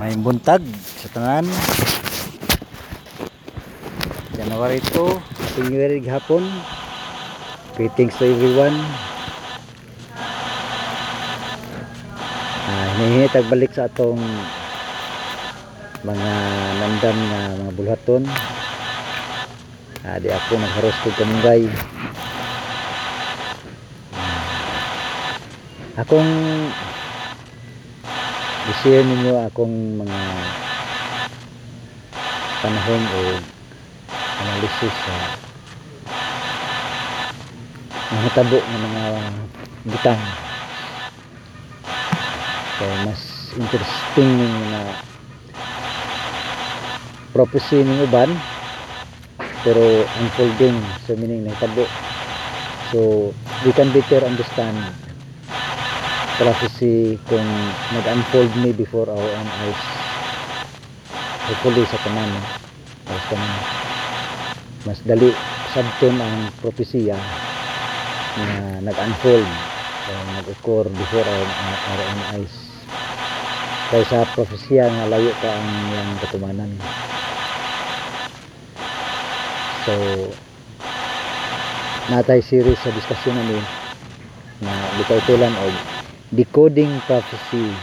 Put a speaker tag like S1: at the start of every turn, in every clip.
S1: may buntag sa tanan January 2 Happy New Year gihapon. Greetings to everyone. Ah, hinihingi tagbalik sa atong mga nandam na mga bulhaton. Ah, di ako nagharos ko kamunggay. Akong i-share ninyo akong mga panahon o analysis sa mga tabo ng mga butang. So mas interesting yung mga prophecy ng uban pero unfolding so meaning ng tabo. So we can better understand prophecy kung nag-unfold me before our own eyes hopefully sa tanan no? Ayos ka man. mas dali sabton ang propesya na nag-unfold o nag-occur before our, our own eyes kaysa propesya nga layo pa ang iyang katumanan so natay series sa diskusyon namin na bitaw tulan og decoding prophecy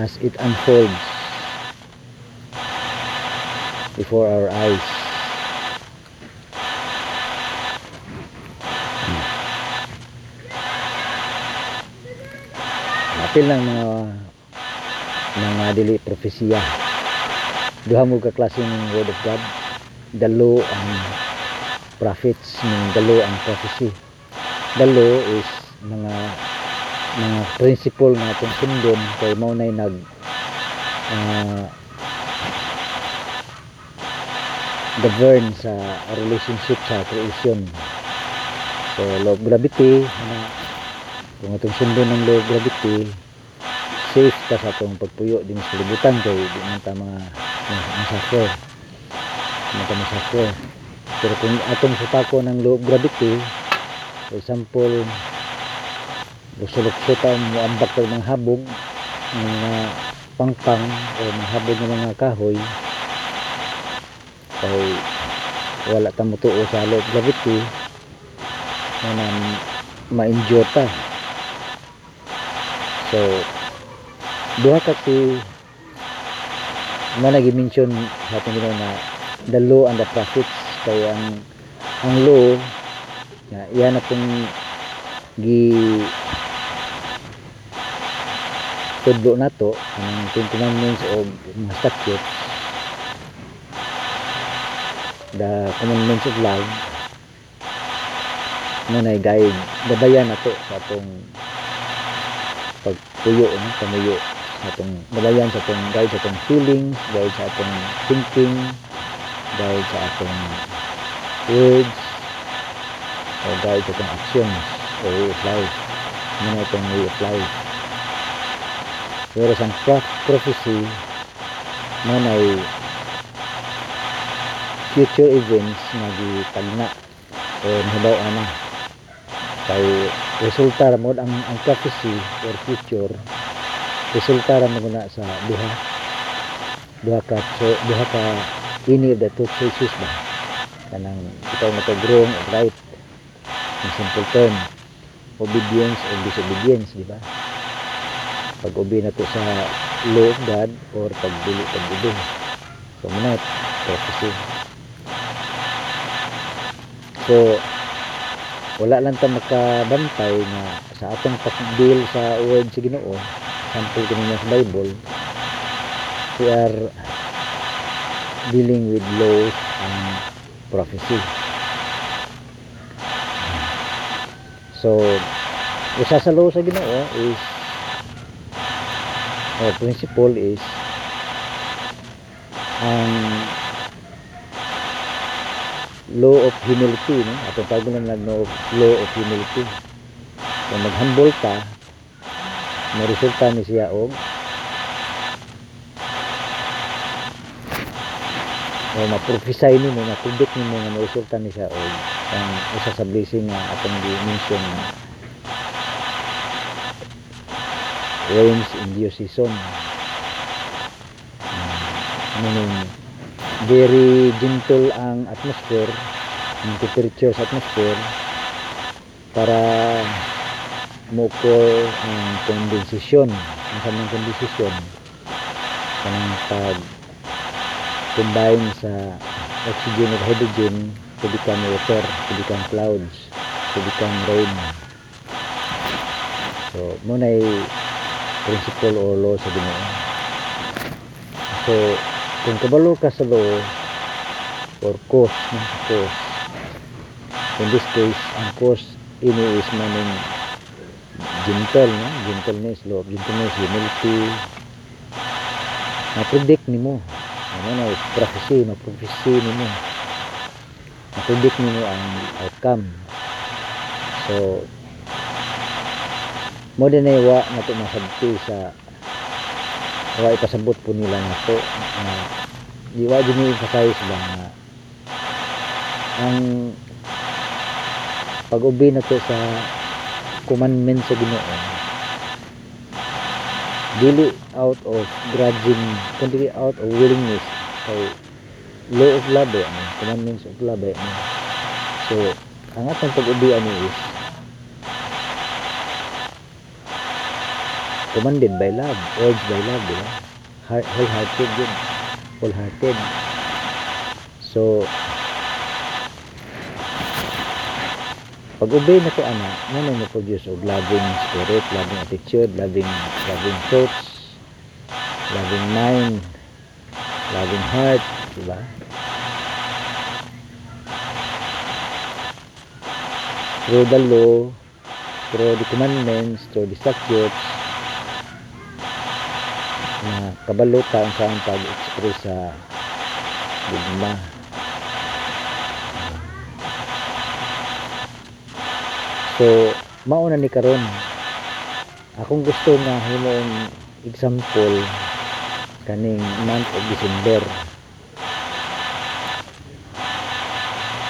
S1: as it unfolds before our eyes. Apil ng mga mga dili propesya. Duha mo ka klase ng word of God. Dalo ang prophets ng dalo ang prophecy. Dalo is mga mga principle nga atong sundon kay mao nay nag ah, govern sa relationship sa creation. So law of gravity ano, kung atong sundon ng law of gravity safe ka sa atong pagpuyo din sa libutan kay di man ta mga man ta masakor pero kung atong sutako ng law of gravity for example lusulok ta mo ambak tag mga habog ng mga pangpang o mga habog ng mga kahoy. Kay wala ta mo tuo sa of gravity na na ma-injure ta. So duha ka si na nag-mention sa ating ginawa na the law and the prophets. Kaya ang ang law na iyan na pong gi tudlo na to. Ang Ten Commandments o mga statutes the commandments of love. Na na guide gabayan na to sa atong pagpuyo no? pamuyo sa atong gabayan sa atong guide sa atong feelings guide sa atong thinking guide sa atong words o guide sa atong actions o way of life. Ano itong way of life whereas ang pro- prophecy na na future events nga gitagna. O nahibaw ana kay resulta ra mod ang ang prophecy or future resulta ra mo na sa duha. Duha ka so, duha ka any of the two choices ba? Kanang ikaw na to right in simple term obedience or disobedience di ba pag obi na sa of God or pag dili pag obi so muna prophecy So, wala lang ta makabantay na sa atong pagdeal sa word sa Ginoo, sample kanina sa Bible, we are dealing with laws and prophecy. So, isa sa law sa Ginoo is or principle is ang law of humility no? Atong tawag na no law of humility. Kung maghambol ka may resulta ni siya og o ma-prophesy nimo ma-predict nimo nga may resulta ni siya og ang isa sa blessing nga atong gi-mention na rains in due season. Ah, meaning, very gentle ang atmosphere, ang temperature sa atmosphere, para mukol ang kondensasyon, ang kanang kondensasyon, kanang pag combine sa oxygen at hydrogen to become water, to become clouds, to become rain. So, muna principle or law sa Ginoo. So, kung kabalo ka sa law or cause, no? cause, in this case, ang cause ini is meaning gentle, no? gentleness, law of gentleness, humility, na-predict ni mo. Ano na, prophecy, na-prophecy ni mo. Na-predict ni mo ang outcome. So, mo din ay wa na ito masabti sa wa ipasabot po nila na to na di wa din emphasize ba na ang pag-ubi na to sa commandment sa Ginoo. Dili out of grudging kundi out of willingness kay law of love eh, commandments of love eh, so ang atong pag-ubi ani is commanded by love, urged by love, di ba? Heart, wholehearted yun. Wholehearted. So, pag obey na to ana, ano na produce of loving spirit, loving attitude, loving loving thoughts, loving mind, loving heart, di ba? Through the law, through the commandments, through the statutes, na kabalo ka ang saan pag-express sa digma. So, mauna ni karon. Akong gusto nga himong example kaning month of December.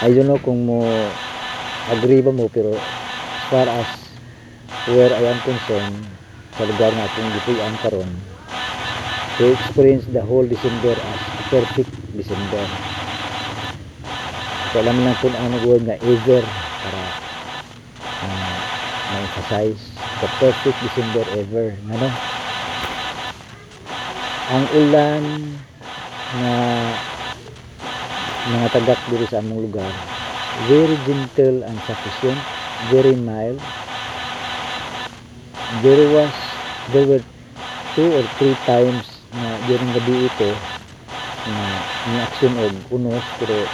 S1: I don't know kung mo agree ba mo pero as far as where I am concerned sa lugar nga akong gipuy-an karon to experience the whole December as perfect December. So alam lang kung ano word nga ever para uh, ma-emphasize the perfect December ever. Ano? Ang ulan na mga tagak dito sa among lugar very gentle and sufficient very mild there was there were two or three times na during gabi ito na ni action og unos pero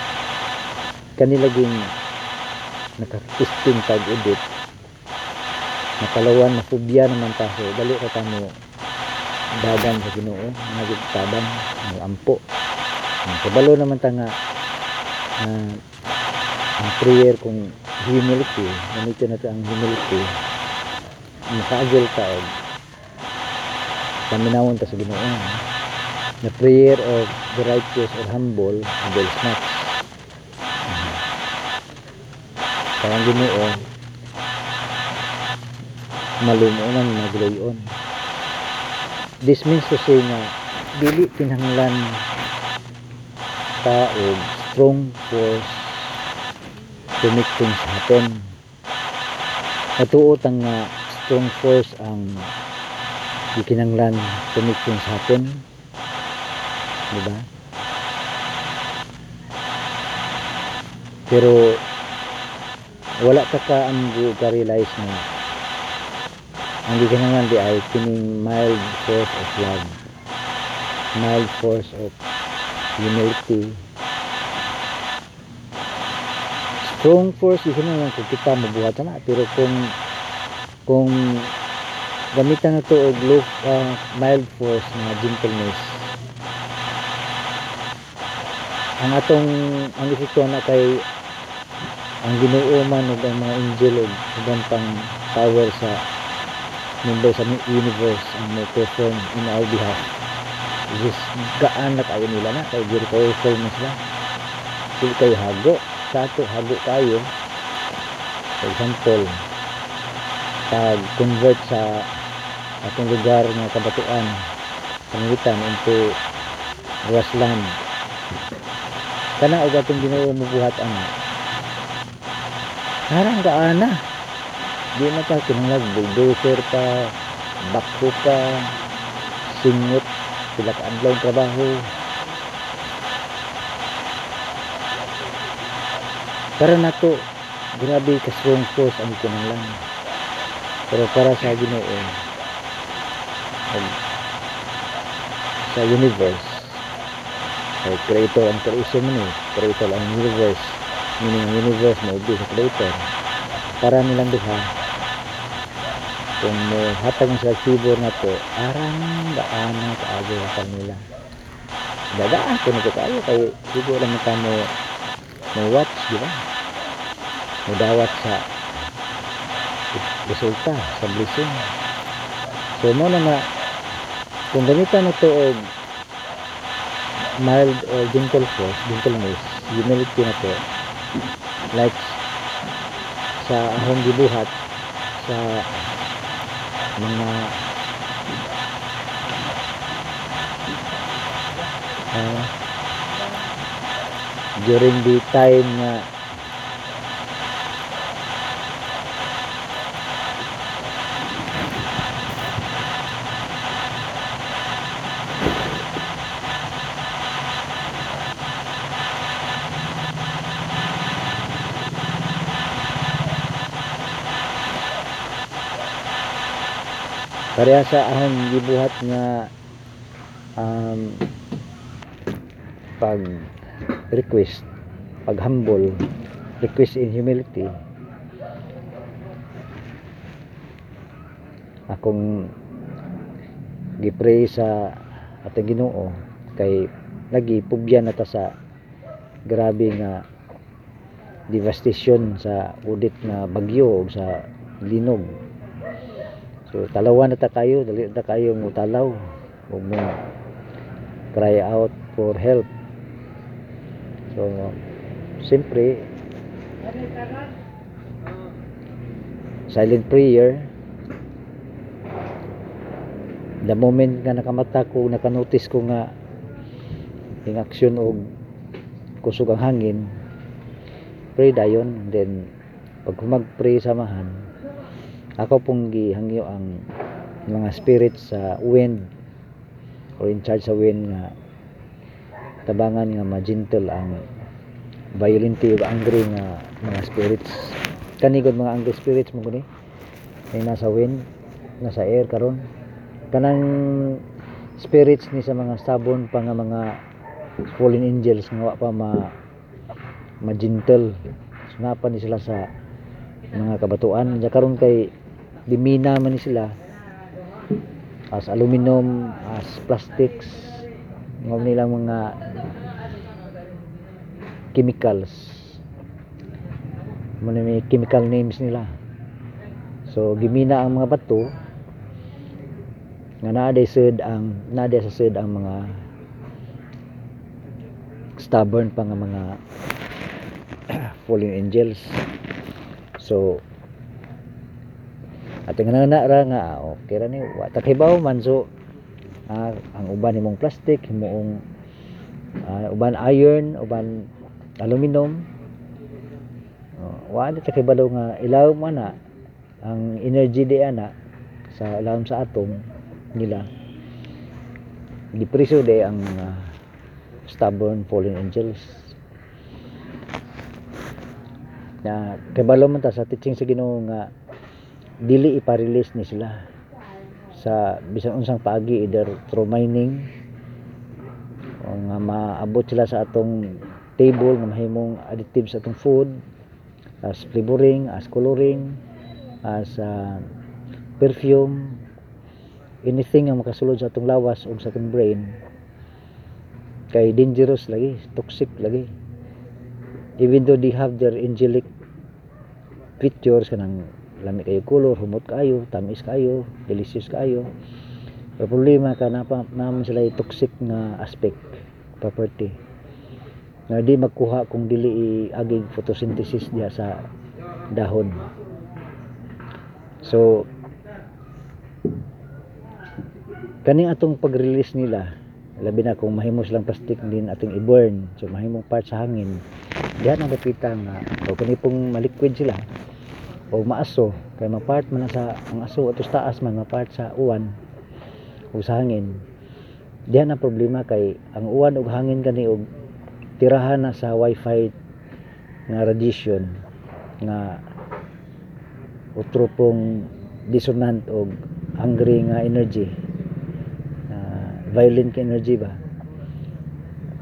S1: kanilaging nakakisting tag edit nakalawan na phobia naman taso dali ka tamo dagan sa Ginoo nga tabang ng ampo ang kabalo naman ta nga uh, ang prayer kung humility ganito na ang humility. Makaagil ka og paminawon ta sa Ginoo. The prayer of the righteous or humble avails much kaya ang Ginoo malumunan maglayon. This means to say nga dili kinahanglan ta og strong force to make things happen. Natuot ang nga strong force ang gikinanglan to make things happen diba? Pero wala ka ka ang ka-realize na ang gikinanglan di ay kining mild force of love. Mild force of humility. Strong force gikinanglan kung kita mabuhat na pero kung kung gamitan na to og low uh, mild force na gentleness. Ang atong ang epekto na kay ang Ginoo man ug ang mga angel ug ubang pang power sa member sa universe ang may perform in our behalf. Just gaan na kayo nila na kay very powerful na sila. Sila kayo hago sa ato hago tayo for example pag convert sa atong lugar nga kabatuan pangitan into grassland kana og atong Ginoo mubuhat ana harang ka ana. Di na pa kinahanglan bulldozer pa bakho pa singot sila ka adlaw ang trabaho. Para nato grabe ka strong force ang kinahanglan. Pero para sa Ginoo sa universe. Ay creator ang creation mo ni creator ang universe. Meaning ang universe mo sa creator. Para nilang duha. Kung mo hatag sa keyboard na to arang daan na kaago sa nila dagaan ko na kayo kay siguro lang ka mo mo watch di ba? Mo dawat sa resulta sa blessing. So mo na nga kung gamitan na to og mild or gentle force gentleness humility na to like sa ahong gibuhat sa mga ah, during the time nga pareha sa ahong gibuhat nga um, pag request pag humble request in humility. Akong gipray sa atong Ginoo kay lagi pubyan na ta sa grabe nga devastation sa udit na bagyo sa linog So talawan na ta kayo, dali na kayo mo talaw. O mo cry out for help. So siyempre silent prayer. The moment nga nakamata ko nakanotice ko nga yung aksyon og kusog ang hangin pray dayon. Then pag humag-pray samahan ako pong gihangyo ang mga spirits sa wind or in charge sa wind nga tabangan nga ma-gentle ang violent ug angry nga mga spirits. Kanigod mga angry spirits mo guni ay nasa wind nasa air karon. Kanang spirits ni sa mga stubborn pa nga mga fallen angels nga wa pa ma ma-gentle. Sunapan ni sila sa mga kabatuan. Ja karon kay dimina man ni sila. As aluminum as plastics ng nilang mga chemicals. Mo na may chemical names nila. So gimina ang mga bato nga naa sud ang naa sa ang mga stubborn pa nga mga fallen angels. So at nga na ra nga ah, okay ra ni. Wa ta kibaw man so ah, ang uban himong plastic himong ah, uban iron uban aluminum. Oh, wa na ta kibalo nga ilaw man na ang energy di ana sa ilawom sa atom nila. Gipreso de ang ah, stubborn fallen angels. Na kabalo man ta sa teaching sa Ginoo nga dili ipa-release ni sila. Sa bisan unsang paagi either through mining o nga maabot sila sa atong table nga mahimong additives sa atong food as flavoring, as coloring as uh, perfume anything nga makasulod sa atong lawas o sa atong brain kay dangerous lagi toxic lagi. Even though they have their angelic features kanang lami kayo color humot kayo tamis kayo delicious kayo. Pero problema ka na naman sila yung toxic nga aspect property. Nga di magkuha kung dili agig photosynthesis diya sa dahon. So kani atong pag-release nila labi na kung mahimo silang plastic din ating i-burn. So mahimong part sa hangin. Diha na napita nga o kani pong maliquid sila o maaso kay mapart man sa ang aso ato sa taas man mapart sa uwan o sa hangin. Diha na problema kay ang uwan ug hangin kani og tirahan na sa wifi nga radiation nga utro pong dissonant og angry nga energy. Ah, violent energy ba?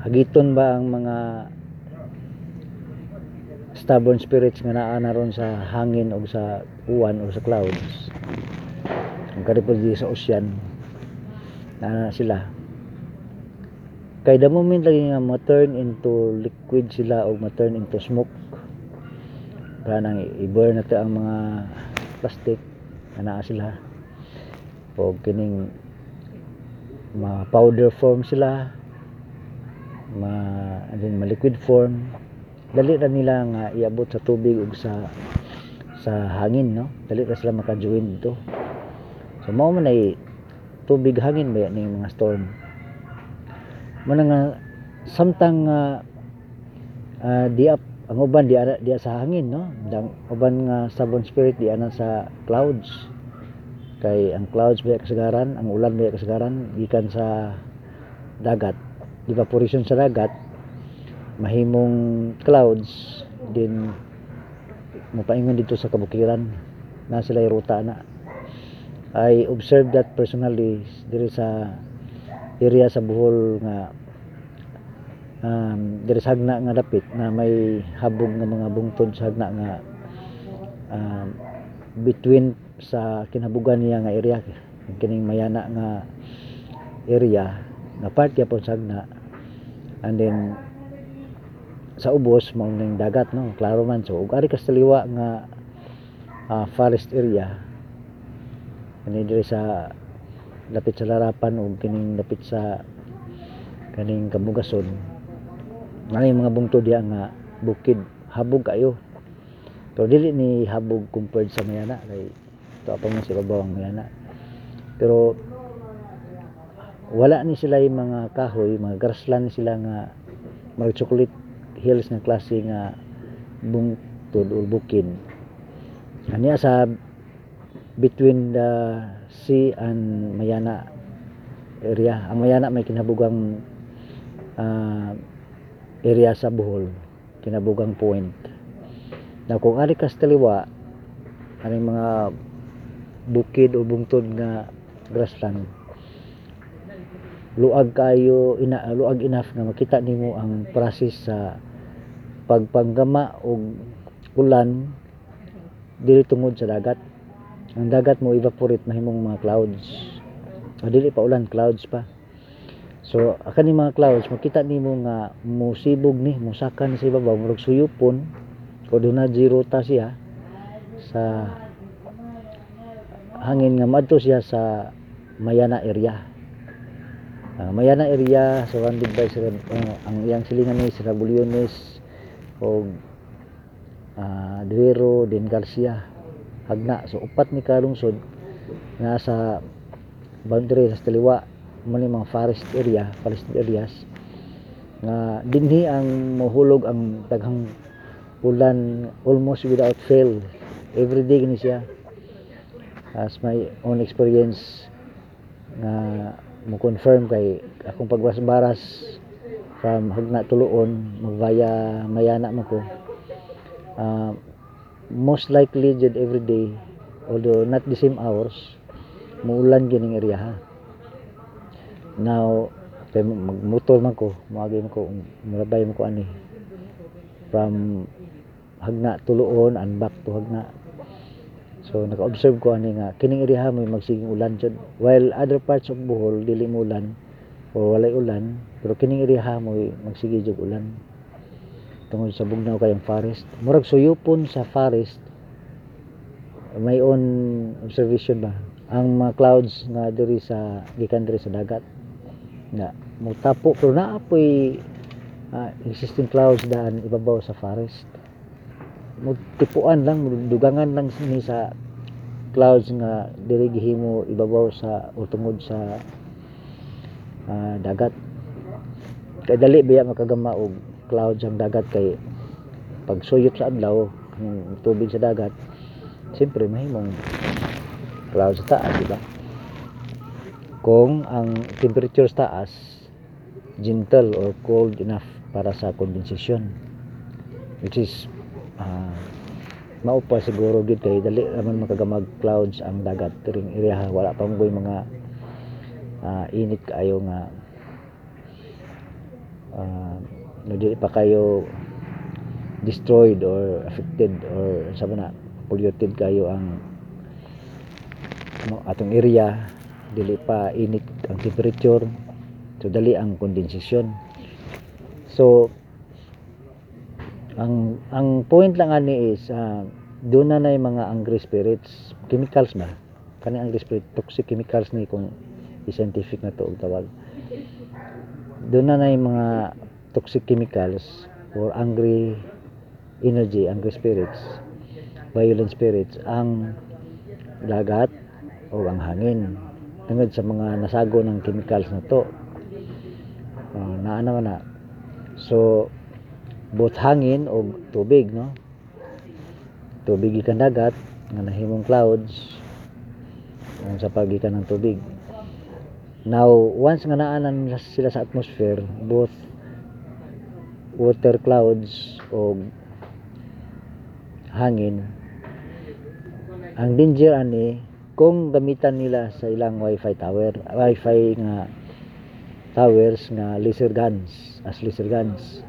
S1: Hagiton ba ang mga stubborn spirits nga naa na ron sa hangin o sa uwan o sa clouds. Ang karipod sa ocean na sila. Kay the moment lagi nga ma-turn into liquid sila o ma-turn into smoke. Para nang i-burn nato ang mga plastic na naa sila. O kining ma powder form sila ma and then ma liquid form dali ra nila nga iabot sa tubig ug sa sa hangin no? Dali ra sila maka-join dito. So mao man ay tubig hangin ba ning mga storm? Mo na nga samtang nga ah, di up ang uban di ana di sa hangin no? Ang uban nga stubborn spirit di ana sa clouds. Kay ang clouds ba kasagaran ang ulan ba kasagaran gikan sa dagat. Evaporation sa dagat mahimong clouds din mapaingon dito sa kabukiran na sila ruta na. I observed that personally diri sa area sa Bohol nga um, diri sa hagna nga dapit na may habog nga mga bungtod sa hagna nga um, between sa kinabugan niya nga area kining mayana nga area nga part gyapon sa hagna. And then sa ubos mao ning dagat no? Klaro man. So ug ari ka sa liwa nga ah, forest area. Kani diri sa lapit sa larapan ug kining lapit sa kaning kabugason nani mga bungtod diha nga bukid habog kayo. Pero dili ni habog compared sa mayana kay ito pa man si babaw ang mayana. Pero wala ni sila yung mga kahoy mga grassland sila nga mga chocolate hills nga klase nga bungtod or bukid aniya sa between the sea and Mayana area. Ang Mayana may kinabugang ah, area sa Bohol kinabugang point. Na kung ari ka sa taliwa mga bukid o bungtod nga grassland luag kayo ina luag enough nga makita nimo ang process sa pagpanggama og ulan dili tungod sa dagat. Ang dagat mo evaporate mahimong mga clouds. O dili pa ulan clouds pa. So kani mga clouds makita nimo nga musibog ni musaka ni sa ibabaw murag suyupon. O doon na zero ta siya sa hangin nga madto siya sa Mayana area. Ah, Mayana area surrounded by uh, ang iyang silingan ni Sierra o uh, Duero, din Garcia. Hagna so upat ni kalungsod nga sa boundary sa taliwa mga forest area forest areas nga dinhi ang mahulog ang daghang ulan almost without fail. Every day gini siya. As my own experience nga mo confirm kay akong pagbaras-baras from Hagna Tuluon magvaya Mayana man ko. Ah, most likely jud every day although not the same hours muulan gining area ha. Now kay magmotor man ko moagi man ko mulabay man ko ani. From Hagna Tuluon and back to Hagna So naka-observe ko ani nga kining area mo magsiging ulan jud. While other parts of Bohol dili mo ulan o walay ulan pero kining area mo magsige jud ulan. Tungod sa bugnaw kayong forest. Murag suyupon sa forest may own observation ba? Ang mga clouds nga diri sa gikan diri sa dagat. Na mutapo pero naa po'y ah, existing clouds daan ibabaw sa forest. Tipuan lang dugangan lang ni sa clouds nga diri gihimo ibabaw sa o tungod sa ah, dagat. Kay dali biya makagama og clouds ang dagat kay pag suyop sa adlaw ang tubig sa dagat siyempre mahimong clouds sa taas di ba? Kung ang temperature sa taas gentle or cold enough para sa condensation which is ah maupa siguro gid dali naman makagamag clouds ang dagat. Ring area wala pa mga ah, init kaayo nga. Uh, no di pa kayo destroyed or affected or sabi na polluted kayo ang ano, atong area. Dili pa init ang temperature. So dali ang condensation so ang ang point lang ani is uh, doon na na yung mga angry spirits chemicals ba? Kani angry spirit toxic chemicals ni kung i-scientific na to tawag. Doon na na yung mga toxic chemicals or angry energy angry spirits violent spirits ang dagat o ang hangin. Tungod sa mga nasago ng chemicals na to. Uh, naa naman na. So both hangin o tubig no? Tubig ikan dagat nga nahimong clouds. Sa pagikan ng tubig now once nga naanan sila sa atmosphere both water clouds o hangin ang danger ani kung gamitan nila sa ilang wifi tower wifi nga towers nga laser guns as laser guns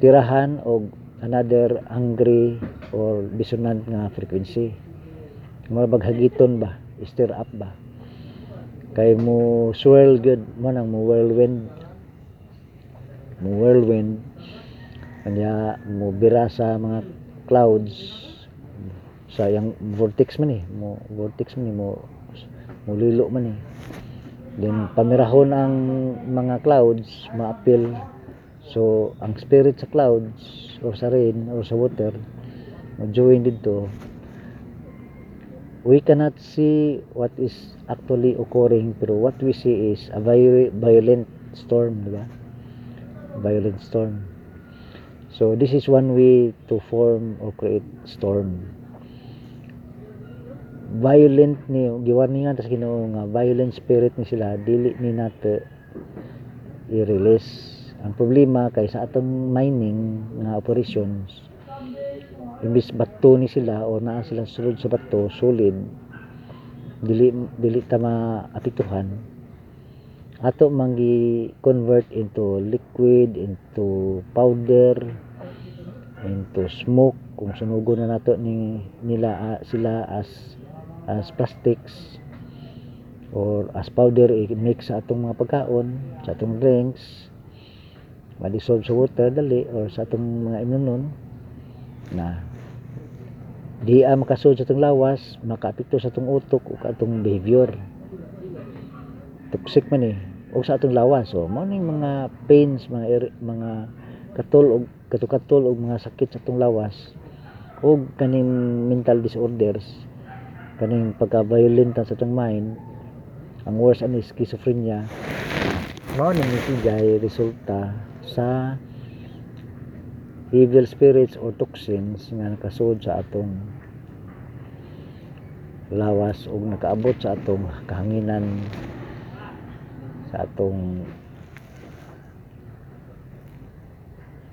S1: tirahan og another angry or dissonant nga frequency. Mga baghagiton ba? Stir up ba kay mo swirl good mo nang mo whirlwind. Mo whirlwind. Kanya mo bira sa mga clouds. Sa yang vortex man eh. Mo vortex man eh. Mo mo lilo man eh. Then pamirahon ang mga clouds maapil So, ang spirit sa clouds or sa rain or sa water join dito we cannot see what is actually occurring pero what we see is a vi- violent storm di ba? Violent storm. So this is one way to form or create storm. Violent ni giwarningan tas Ginoo nga violent spirit ni sila dili ni nato i-release. Ang problema kay sa atong mining nga operations imbis bato ni sila o naa sila sulod sa bato solid dili dili ta maapituhan ato mangi convert into liquid into powder into smoke. Kung sunugo na nato ni nila sila as as plastics or as powder i-mix sa atong mga pagkaon sa atong drinks ma-dissolve sa water dali or sa atong mga imnonon na di a makasud sa atong lawas makaapekto sa atong utok o atong behavior. Toxic man eh. O sa atong lawas so mao ning mga pains mga eri- mga katol og katukatol og mga sakit sa atong lawas o kaning mental disorders kaning pagka-violent sa atong mind ang worst ani schizophrenia mao ning mitigay resulta sa evil spirits or toxins nga nakasud sa atong lawas o nakaabot sa atong kahanginan sa atong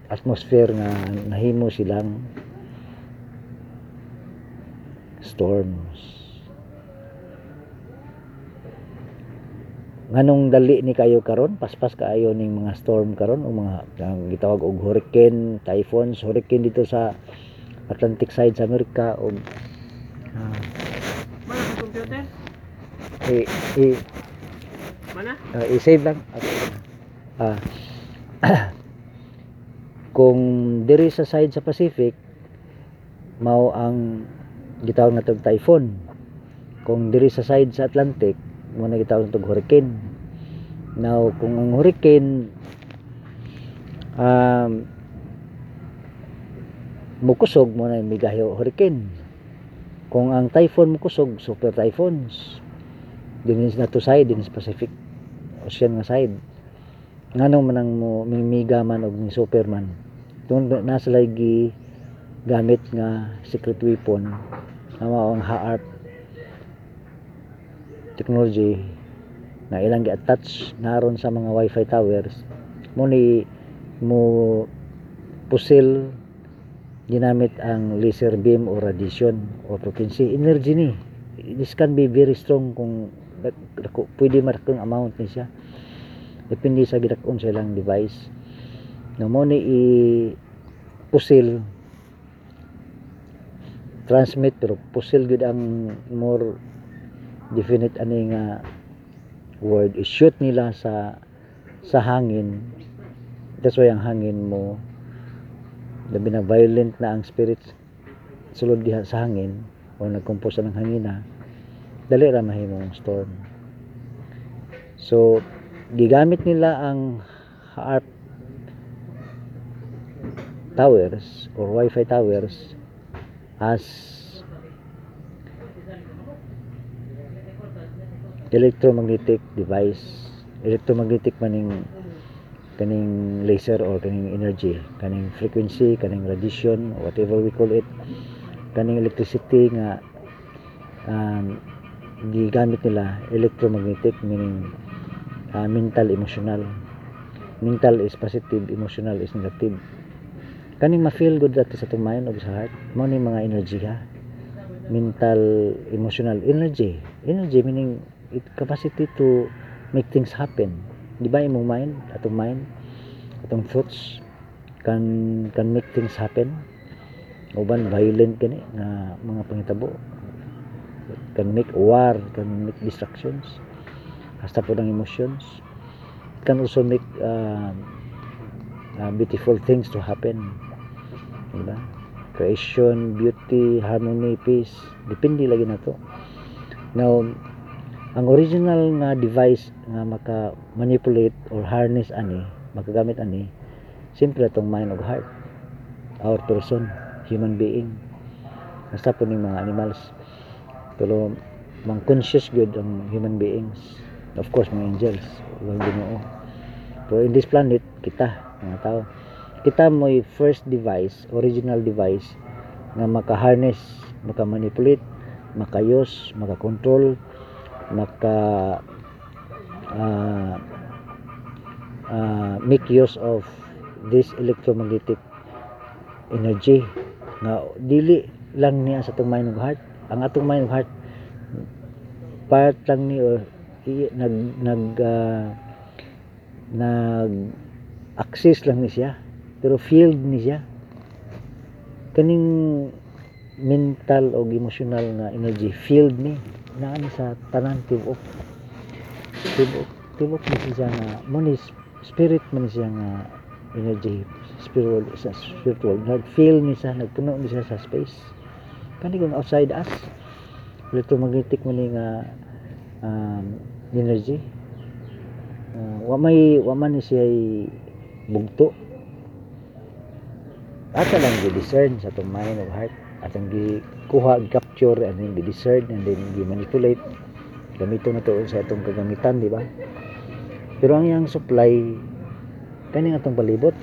S1: atmosphere nga nahimo silang storms nganong dali ni kayo karon paspas kaayo ning mga storm karon o mga ang gitawag og hurricane typhoons hurricane dito sa Atlantic side sa Amerika og ah,
S2: Mana sa computer?
S1: i, i,
S2: Mana?
S1: ah, i-save lang Okay. ah kung diri sa side sa Pacific mao ang gitawag natong typhoon kung diri sa side sa Atlantic mo na gitawag natong hurricane. Now kung ang hurricane um, mukusog mo na migayo hurricane. Kung ang typhoon mukusog super typhoons. Din na to side din sa Pacific ocean nga side. Nganong man ang mo mimiga man og ni Superman. Na nasa lagi gamit nga secret weapon. Nga mao ang HAARP technology na ilang gi-attach naron sa mga wifi towers mo ni mo pusil ginamit ang laser beam o radiation o frequency energy ni. This can be very strong kung pwede marakong amount ni siya. Depende sa gidakon sa ilang device. No mo ni i pusil transmit pero pusil gud ang more definite ani nga word i-shoot nila sa sa hangin. That's why ang hangin mo labi na violent na ang spirit sulod diha sa hangin o nagkumpos ng hangina dali ra mahimong storm. So gigamit nila ang HAARP towers or wifi towers as electromagnetic device electromagnetic maning kaning laser or kaning energy kaning frequency kaning radiation whatever we call it kaning electricity nga um, gigamit nila electromagnetic meaning uh, mental emotional. Mental is positive emotional is negative. Kaning ma-feel good dati sa itong mind o sa heart mo ni mga energy ha. Mental emotional energy. Energy meaning it capacity to make things happen. Di ba imong mind atong mind atong thoughts can can make things happen. Uban violent gani nga mga pangitabo. Can make war can make distractions. Hasta po ng emotions. Can also make uh, uh, beautiful things to happen. Diba creation beauty harmony peace. Depende lagi na to. Now ang original nga device nga maka manipulate or harness ani makagamit ani simple itong mind of heart our person human being. Basta po ng mga animals. Pero mang conscious good ang human beings. Of course mga angels walang ginoo. Pero in this planet kita mga tao. Kita mo first device original device nga maka-harness maka-manipulate makayos maka-control maka uh, uh, make use of this electromagnetic energy. Nga dili lang niya sa atong mind heart. Ang atong mind heart part lang ni or i- nag nag uh, nag access lang ni siya. Pero field ni siya. Kaning mental o emotional na energy field ni naa ni sa tanan tibok. Tibok tibok ni siya nga mo ni spirit man siya nga energy spiritual sa spiritual. Nag feel ni siya nagpuno ni siya sa space. Kani kung outside us electromagnetic man nga um, energy. Uh, wa may wa man siya bugto. Ata lang gi-discern sa itong mind of heart at ang gikuha capture and then gi-discern and then gi-manipulate. Gamito na to sa itong kagamitan di ba? Pero ang yang supply kaning atong palibot?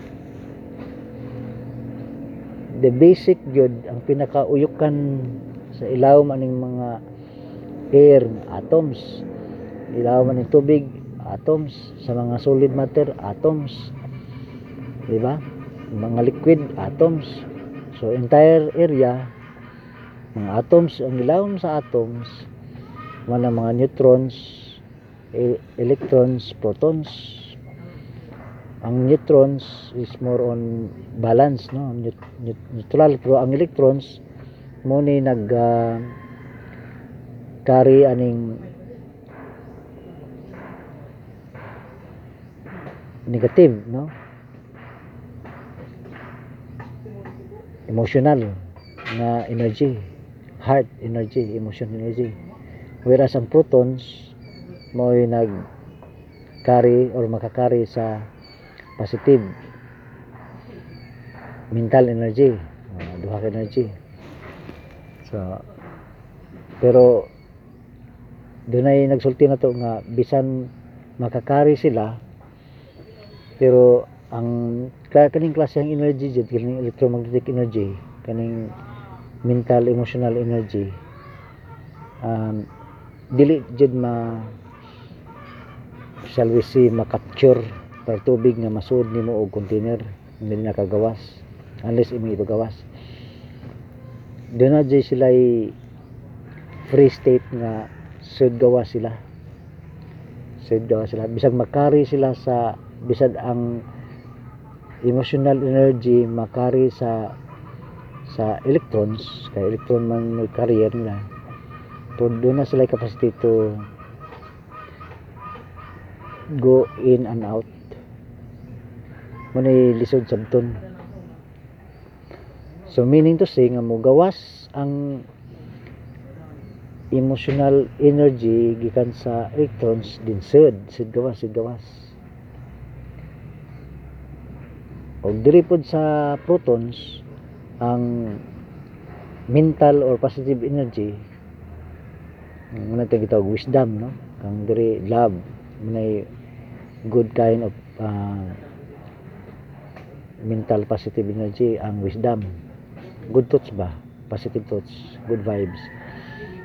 S1: The basic gyud ang pinakauyukan sa ilaw maning mga air atoms. Ilaw maning tubig atoms. Sa mga solid matter atoms. Di ba? Mga liquid atoms so entire area mga atoms ang ilawom sa atoms mga mga neutrons e- electrons protons. Ang neutrons is more on balance no? Neut- neut- neutral. Pero ang electrons mo ni nag ah, carry aning negative no emotional na energy heart energy emotion energy. Whereas ang protons mo nag carry or makakari sa positive mental energy uh, duha energy. So pero dunay nagsulti na to nga bisan makakari sila pero ang kaning klase ang energy dyan kaning electromagnetic energy kaning mental emotional energy. Um, dili jud ma shall we say makapture par tubig nga masuod nimo og container. Hindi nakagawas unless imo ipagawas. Doon na jay sila free state nga sud gawas sila. Sud gawas sila. Bisag makari sila sa bisag ang emotional energy makari sa sa electrons kay electron man may carrier nila. To doon na sila capacity to go in and out. Manay lisod sabton so meaning to say nga mo gawas ang emotional energy gikan sa electrons din. Sud sud gawas sud gawas og diri pod sa protons ang mental or positive energy. Muna tayong gitawag wisdom no? Kang diri love. Munay good kind of uh, mental positive energy ang wisdom. Good thoughts ba? Positive thoughts good vibes.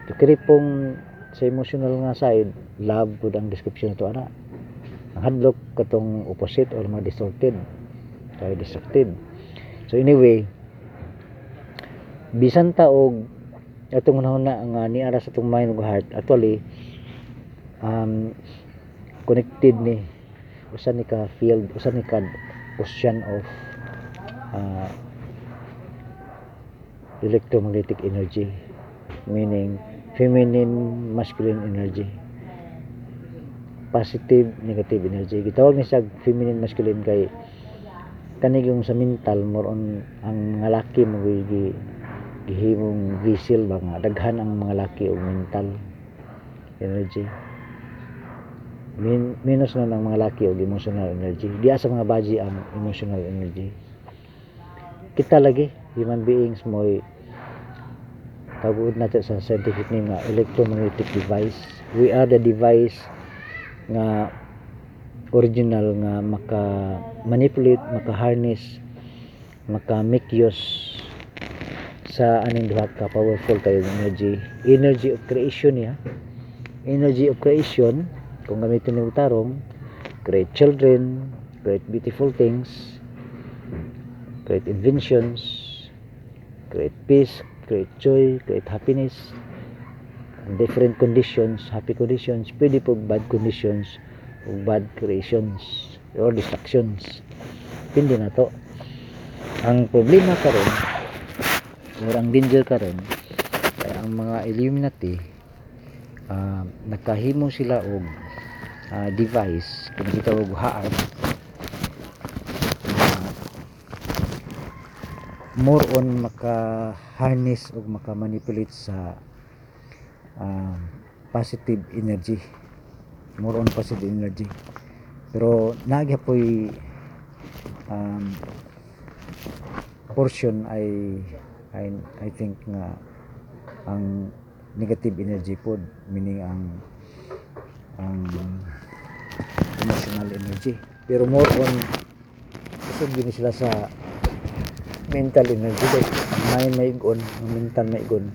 S1: To pong sa emotional nga side love good ang description to ana. Ang hadlok katong opposite or mga distorted kaya destructive so anyway bisan ta og atong unahon na nga niara sa atong mind ug heart actually um, connected ni usa ni ka field usa ni ka ocean of uh, electromagnetic energy meaning feminine masculine energy. Positive negative energy. Gitawag ni sa feminine masculine kay kanig yung sa mental more on ang mga laki mo gi gihimong vessel ba nga daghan ang mga laki og mental energy. Min, minus na ng mga laki og emotional energy. Diya sa mga baji ang emotional energy. Kita lagi human beings mo tawag natin sa scientific name nga electromagnetic device. We are the device nga original nga maka manipulate maka harness maka make use sa aning duha ka powerful kayo energy. Energy of creation ya energy of creation kung gamitin ni utarong create children create beautiful things create inventions create peace create joy create happiness different conditions happy conditions pwede po bad conditions o bad creations or distractions. Hindi na to. Ang problema karon or ang danger karon kaya ang mga Illuminati uh, nakahimo sila og ah, device kung gitawag haan. Ah, more on maka harness o maka manipulate sa ah, positive energy more on positive energy pero nagyapoy um, portion ay I, I think nga ang negative energy po meaning ang ang emotional energy. Pero more on kusog din sila sa mental energy. Ang mind maigon ang mental maigon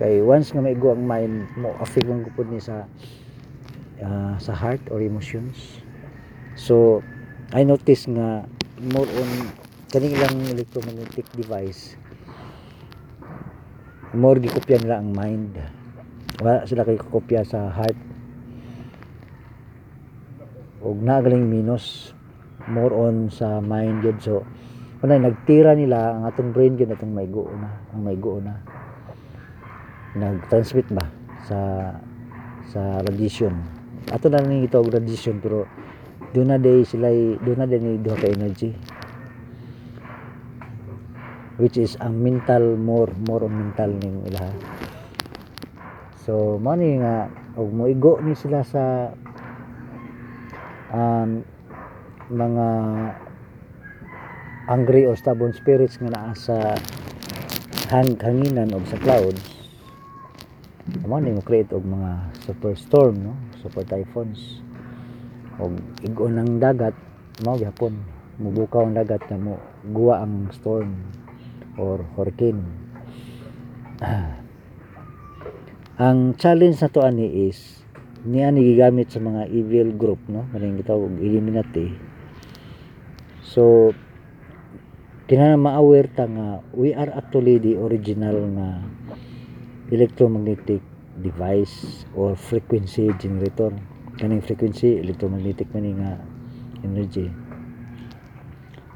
S1: kay once nga maigo ang mind mo affect ang gupod ni sa ah, sa heart or emotions. So I notice nga more on kaning ilang electromagnetic device more gikopya nila ang mind. Wala sila kay kopya sa heart. Og nagaling minus more on sa mind yun. So kunay nagtira nila ang atong brain yun atong maigo na ang maigo na. Nag-transmit ba sa sa radiation ato na lang ito og radiation pero doon na day sila doon na din duha ka energy. Which is ang mental more more mental ning ilaha so mo ni nga og moigo ni sila sa um, mga angry or stubborn spirits nga naa sa hang hanginan o sa clouds. Mo ni mo create og mga super storm no super typhoons og igon ang dagat mao gyapon mubukaw ang dagat na mo guwa ang storm or hurricane. Ang challenge na to ani is niya ni gigamit sa mga evil group no? Maning gitawag Illuminati. So kinahanglan ma-aware ta nga we are actually the original nga electromagnetic device or frequency generator. Kaning frequency electromagnetic man nga energy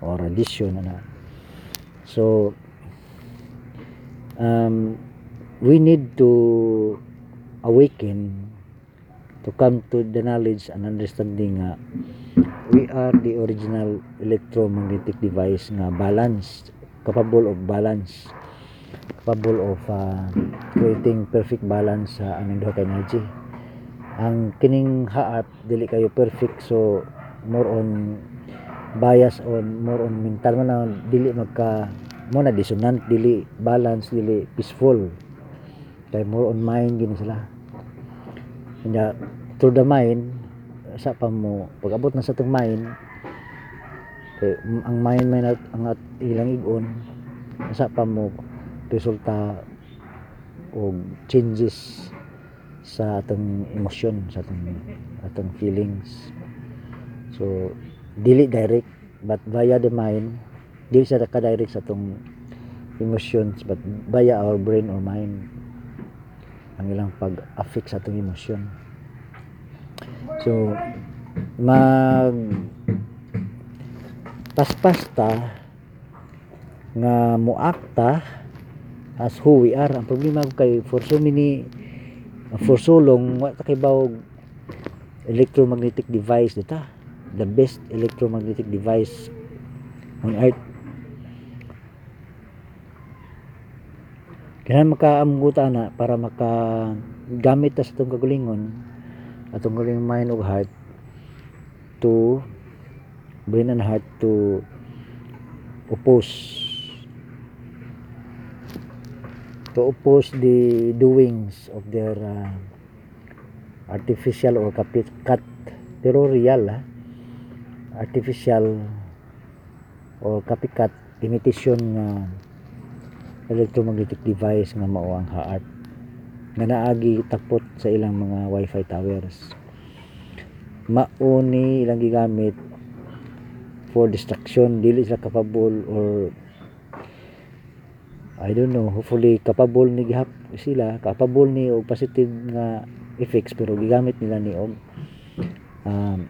S1: or radiation ana so um, we need to awaken to come to the knowledge and understanding nga we are the original electromagnetic device nga balance capable of balance capable of uh, creating perfect balance sa anong duha ka energy ang kining haat dili kayo perfect so more on bias on more on mental man na dili magka mo na dissonant dili balance dili peaceful. Kay more on mind gini sila. Kanya through the mind sa pa mo pag-abot na sa tong mind kay ang mind may na, ang ilang igon sa pa mo resulta o changes sa atong emosyon sa atong atong feelings. So dili direct but via the mind dili siya ka direct sa atong emotions but via our brain or mind ang ilang pag-affect sa atong emosyon. So mag paspasta nga muakta as who we are. Ang problema ko kay for so many for so long wa kay bawog electromagnetic device dita the best electromagnetic device on earth. Kailangan makaamuguta na para maka gamit sa itong kagalingon atong galing mind ug heart to brain and heart to oppose to oppose the doings of their uh, artificial or kapit cut pero real ah, artificial or copycat imitation nga electromagnetic device nga mao ang heart nga naagi tapot sa ilang mga wifi towers. Mauni ilang gigamit for distraction dili sila capable or I don't know. Hopefully capable ni gihap sila. Capable ni og positive nga effects pero gigamit nila ni og um,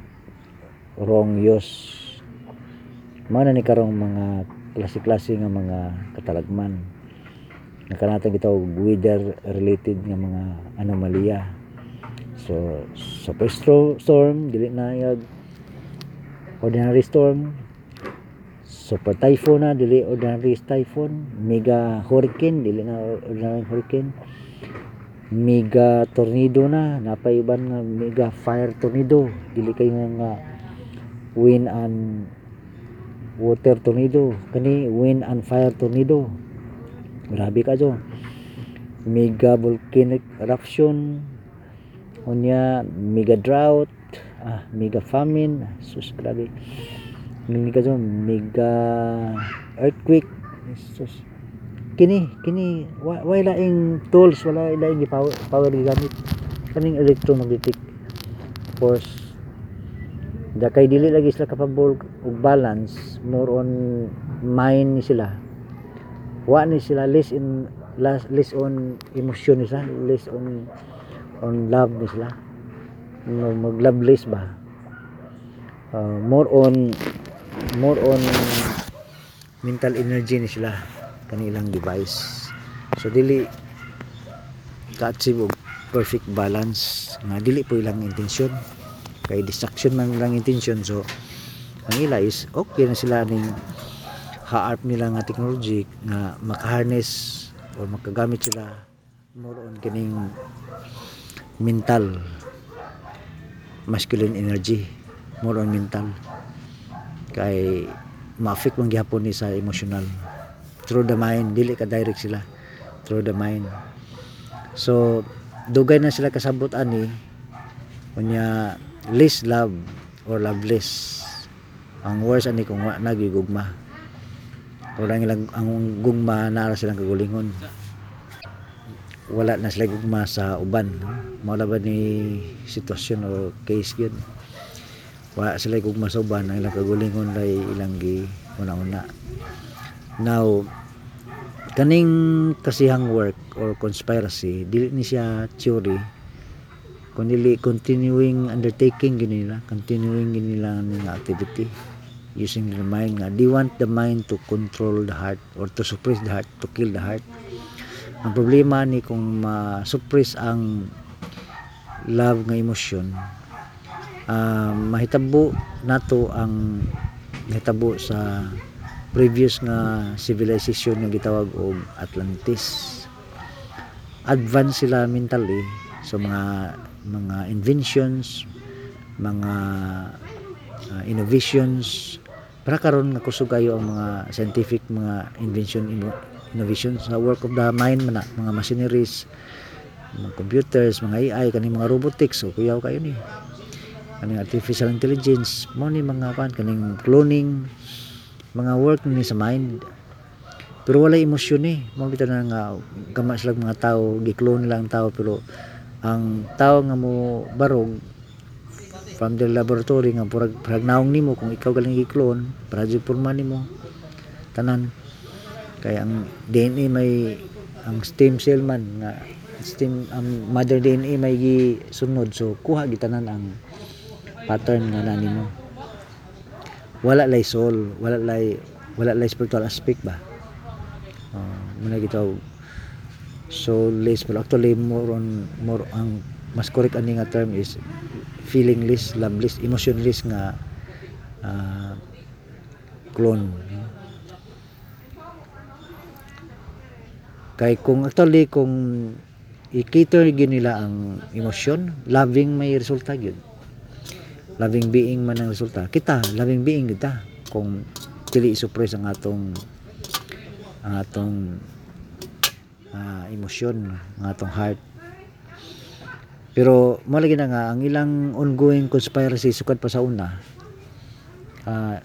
S1: wrong use. Mao na ni karong mga klase-klase nga mga katalagman. Nga kanatong gitawag weather related nga mga anomalya. So stro- storm dili na yag ordinary storm super typhoon na dili ordinary typhoon. Mega hurricane dili na ordinary hurricane. Mega tornado na napay uban nga mega fire tornado. Dili kayo nga wind and water tornado. Kani wind and fire tornado. Grabe ka jo. Mega volcanic eruption. Unya mega drought. Ah mega famine. Sus grabe mega jo mega earthquake. Sus kini kini wa, wa laing tools wala laing power power gigamit kaning electromagnetic force. Da kay dili lagi sila capable og balance more on mind ni sila. Wa ni sila less in less, less on emotion sila less on on love ni sila. No, mag loveless ba? Uh, more on more on mental energy ni sila kanilang device. So dili ka-achieve perfect balance. Nga dili po ilang intensyon. Kay distraction man ilang intensyon. So ang ila is okay na sila ning ha-arp nila nga technology nga makaharness or makagamit sila more on kining mental masculine energy more on mental kay ma-affect man gihapon ni sa emotional through the mind dili ka direct sila. Through the mind. So dugay na sila kasabot ani unya less love or loveless. Ang worst ani kung nagigugma o lang ilang ang gugma naara silang kagulingon. Wala na sila gugma sa uban. Mao ba ni sitwasyon o case yun wala sila gugma sa uban ang ilang kagulingon lay ilang gi una-una. Now kaning kasihang work or conspiracy dili ni siya theory. Kundi continuing undertaking gini nila continuing gini nila activity. Using the mind nga they want the mind to control the heart or to suppress the heart to kill the heart. Ang problema ni kung ma-suppress ang love nga emosyon ah, mahitabo nato ang mahitabo sa previous nga civilization nga gitawag og Atlantis. Advanced sila mentally so mga mga inventions mga uh, innovations. Para karon nga kusog kayo ang mga scientific mga invention inno- innovations sa work of the mind man na, mga machineries mga computers mga AI kaning mga robotics. So kuyaw kayo ni kaning artificial intelligence. Mo ni mga kan kaning cloning mga work ni sa mind. Pero wala emosyon eh mo bitaw na nga gama sila mga tao gi-clone lang tao pero ang tao nga mo barog from the laboratory nga purag purag naong nimo kung ikaw galing gi-clone para jud porma nimo tanan. Kaya ang DNA may ang stem cell man nga stem ang mother DNA may gisunod. So kuha gitanan ang pattern nga nani mo wala lay soul wala lay wala lay spiritual aspect ba? Uh, muna gitaw soulless pero actually more on more ang mas correct ani nga term is feelingless loveless emotionless nga ah, clone. Kay kung actually kung i-cater nila ang emosyon loving may resulta gyud loving being man ang resulta. Kita loving being kita. Kung dili suppress ang atong ang atong ah, emosyon ang atong heart. Pero mo lagi na nga ang ilang ongoing conspiracy sukad pa sa una ah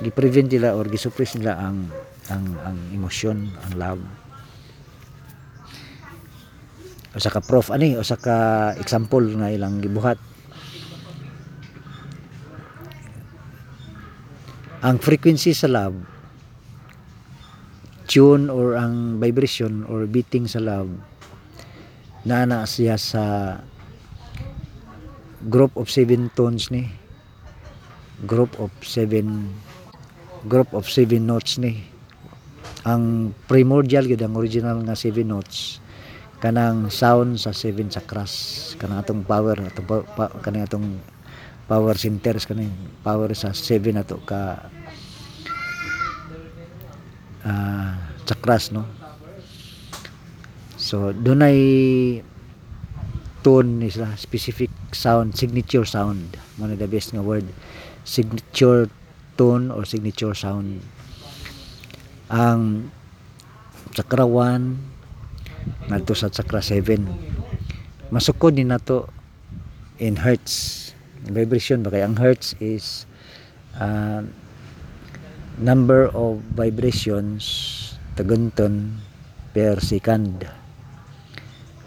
S1: gi-prevent nila or gi-suppress nila ang ang ang emosyon ang love. Usa ka prof ani usa ka example nga ilang gibuhat ang frequency sa love tune or ang vibration or beating sa love na siya sa group of seven tones ni group of seven group of seven notes ni. Ang primordial gyud ang original nga seven notes kanang sound sa seven chakras kanang atong power atong pa- kanang atong power centers kanang power sa seven ato ka ah, chakras no? So dunay tone sila specific sound signature sound. Mo na the best nga word. Signature tone or signature sound. Ang chakra 1 ngadto sa chakra 7 masukod ni nato in hertz vibration ba kay ang hertz is uh, number of vibrations tagunton per second.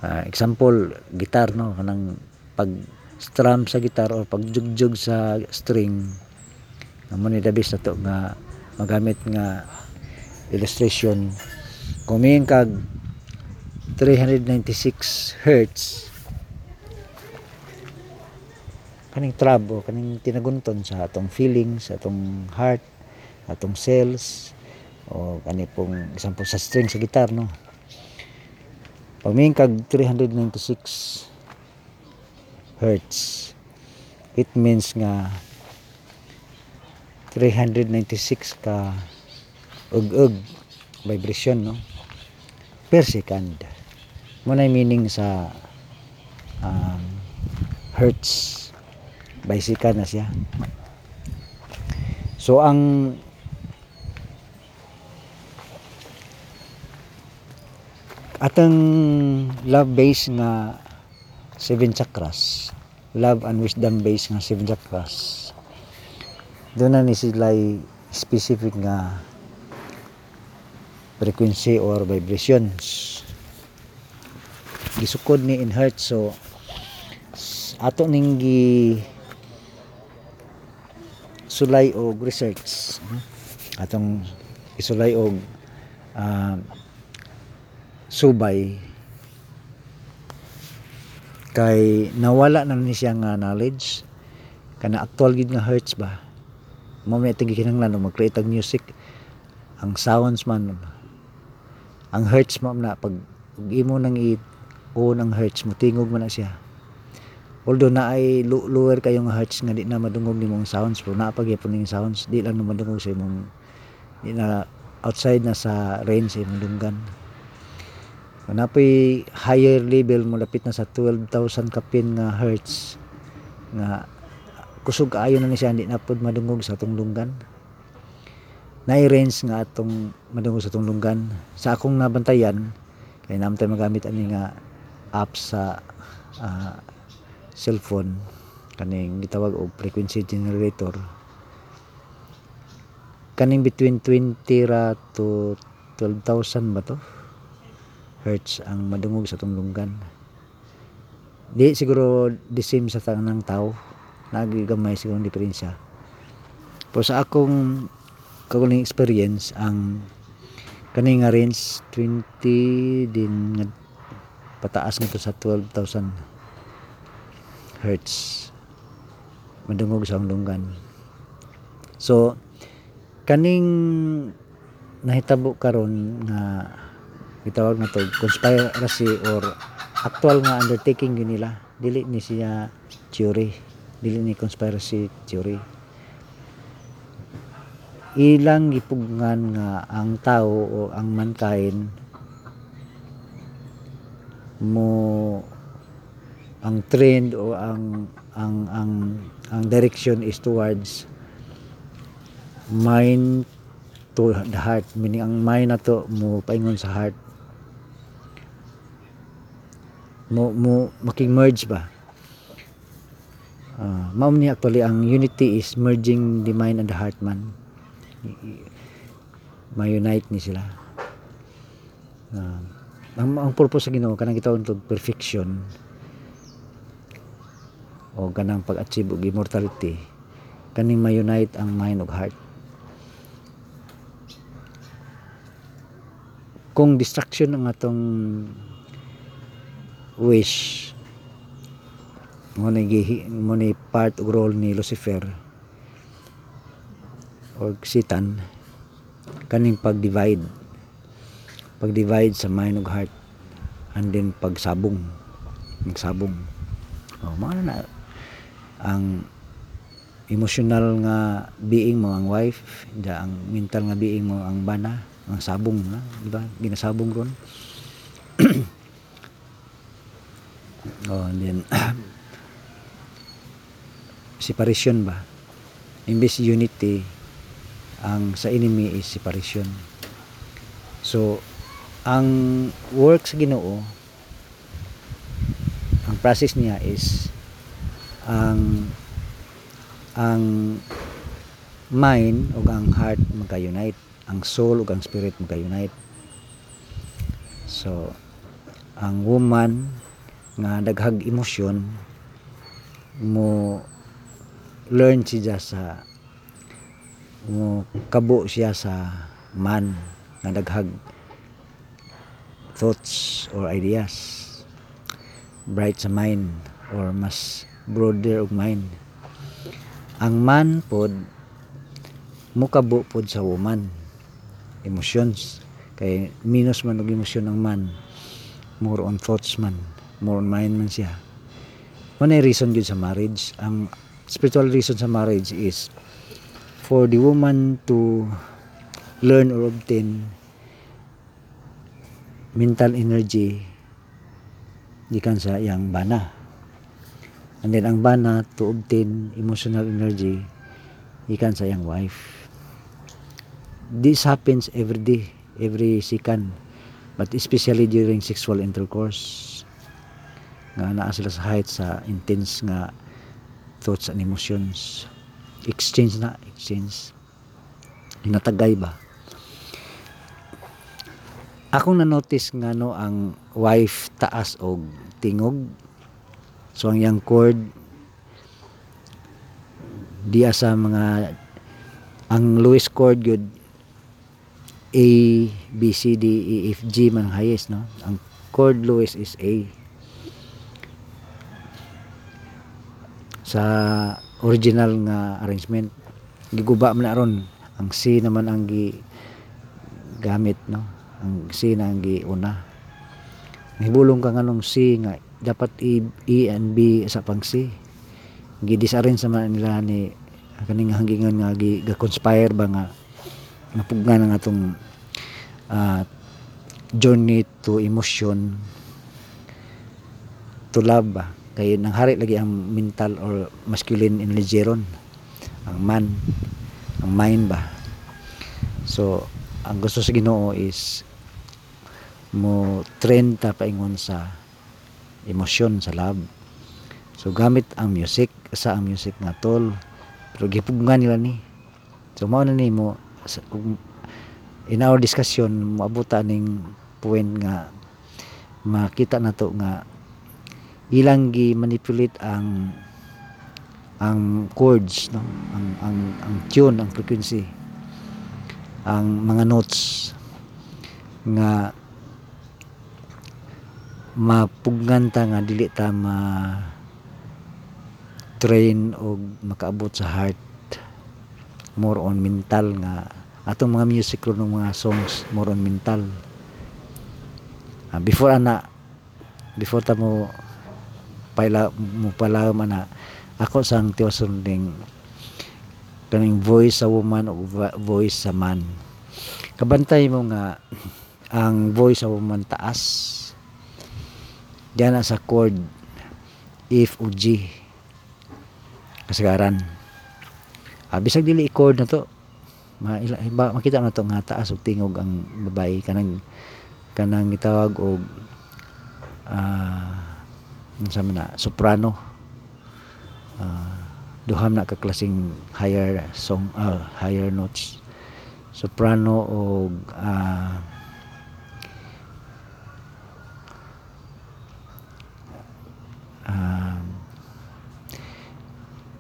S1: Ah, example gitar no? Kanang pag strum sa gitar or pag jugjug sa string amo ni dabis na to nga magamit nga illustration. Kuming kag 396 hertz kaning trab o kaning tinagunton sa atong feelings atong heart atong cells o kani pong example sa string sa gitar no? May kag 396 hertz. It means nga 396 ka ug-ug vibration no? Per second. Mo na meaning sa um, hertz second na siya. So ang atang love base nga seven chakras love and wisdom base nga seven chakras doon na ni sila specific nga frequency or vibrations. Gisukod ni in hertz so ato ning gi sulay og research. Atong isulay og ah, subay. Kay nawala na ni siya nga knowledge. Kana actual gid nga hertz ba? Mo may tinggi kinahanglan og mag-create og music. Ang sounds man ang hertz mo na pag imo nang i on ang hertz mo tingog man na siya although na ay lower kayo nga hertz nga di na madungog nimong sounds pero naa pa gyapon ning sounds di lang na madungog sa imong di na outside na sa range sa imong dunggan kung napay higher level mo lapit na sa 12,000 kapin nga hertz nga kusog kaayo na ni siya hindi na pod madungog sa atong lunggan. Na range nga atong madungog sa atong lunggan. Sa akong nabantayan kay namtay magamit ani nga app sa ah, cellphone kaning gitawag og frequency generator. Kaning between 20 ra to 12,000 ba to? Hertz ang madungog sa atong lunggan. Di siguro the same sa tanang tao. Nagigamay siguro ang diferensya. Pero sa akong kaguling experience ang kani nga range 20 din pataas nga to sa 12,000 hertz madungog sa lunggan. So kaning nahitabo karon nga gitawag na to conspiracy or actual nga undertaking yun nila dili ni siya theory. Dili ni conspiracy theory. Ilang gipugngan nga ang tao o ang mankind mo ang trend o ang ang ang ang direction is towards mind to the heart. Meaning ang mind na to mo paingon sa heart. Mo mo making merge ba? Uh, mao ni actually ang unity is merging the mind and the heart man. Ma-unite ni sila. Uh, ang, ang purpose sa Ginoo kanang gitawon to perfection o kanang pag-achieve og immortality kaning ma-unite ang mind ug heart. Kung distraction ang atong wish mo ni mo ni part ug role ni Lucifer o Satan kaning pag-divide pag-divide sa mind ug heart and then pagsabong magsabong. Oh mao na ang emotional nga being mo ang wife da ang mental nga being mo ang bana ang sabong na di ba? Ginasabong ron. Oh and then separation ba? Imbes unity ang sa enemy is separation. So ang work sa Ginoo ang process niya is ang ang mind ug ang heart magka-unite ang soul ug ang spirit magka-unite so ang woman nga daghag emosyon mo learn siya sa mo kabo siya sa man nga daghag thoughts or ideas bright sa mind or mas broader og mind. Ang man pod mukabo pod sa woman. Emotions. Kay minus man og emosyon ang man more on thoughts man more on mind man siya. Mo na reason gyud sa marriage. Ang spiritual reason sa marriage is for the woman to learn or obtain mental energy gikan sa iyang bana and then ang bana to obtain emotional energy gikan sa iyang wife. This happens every day every second but especially during sexual intercourse. Nga naa sila sa height sa intense nga thoughts and emotions. Exchange na exchange. Inatagay ba? Akong na-notice nga no ang wife taas og tingog so ang yang chord diya sa mga ang lowest chord yun A, B, C, D, E, F, G man highest no? Ang chord lowest is A. Sa original nga arrangement giguba man na ron. Ang C naman ang gi gamit no? Ang C na ang giuna nahibulong ka nga nung C nga dapat E, E and B sa pang C gidisarrange sa man nila ni kaning hanggingan nga gi ga-conspire ba nga napugna na nga tong ah, journey to emotion to love ba. Kay nang hari lagi ang mental or masculine energy ron ang man ang mind ba. So ang gusto sa Ginoo is mo train ta paingon sa emosyon sa love so gamit ang music sa ang music nga tol pero gipugngan nila ni. So mao na nimo in our discussion moabuta ning point nga makita na to nga ilang gi manipulate ang ang chords no? Ang ang ang tune ang frequency ang mga notes nga mapugnan ta nga dili ta ma train og makaabot sa heart. More on mental nga. Atong mga music ng mga songs more on mental. Ah, before ana before ta mo paila mo pala ana ako sang tiwason ding kaning voice sa woman o voice sa man. Kabantay mo nga ang voice sa woman taas diyan na sa chord F o G. Kasagaran. Ah, bisag dili i-chord na to. Ma, makita na to nga taas og tingog ang babae. Kanang kanang gitawag og ah man na soprano. Ah duham na ka klaseng higher song ah, higher notes. Soprano og ah ah,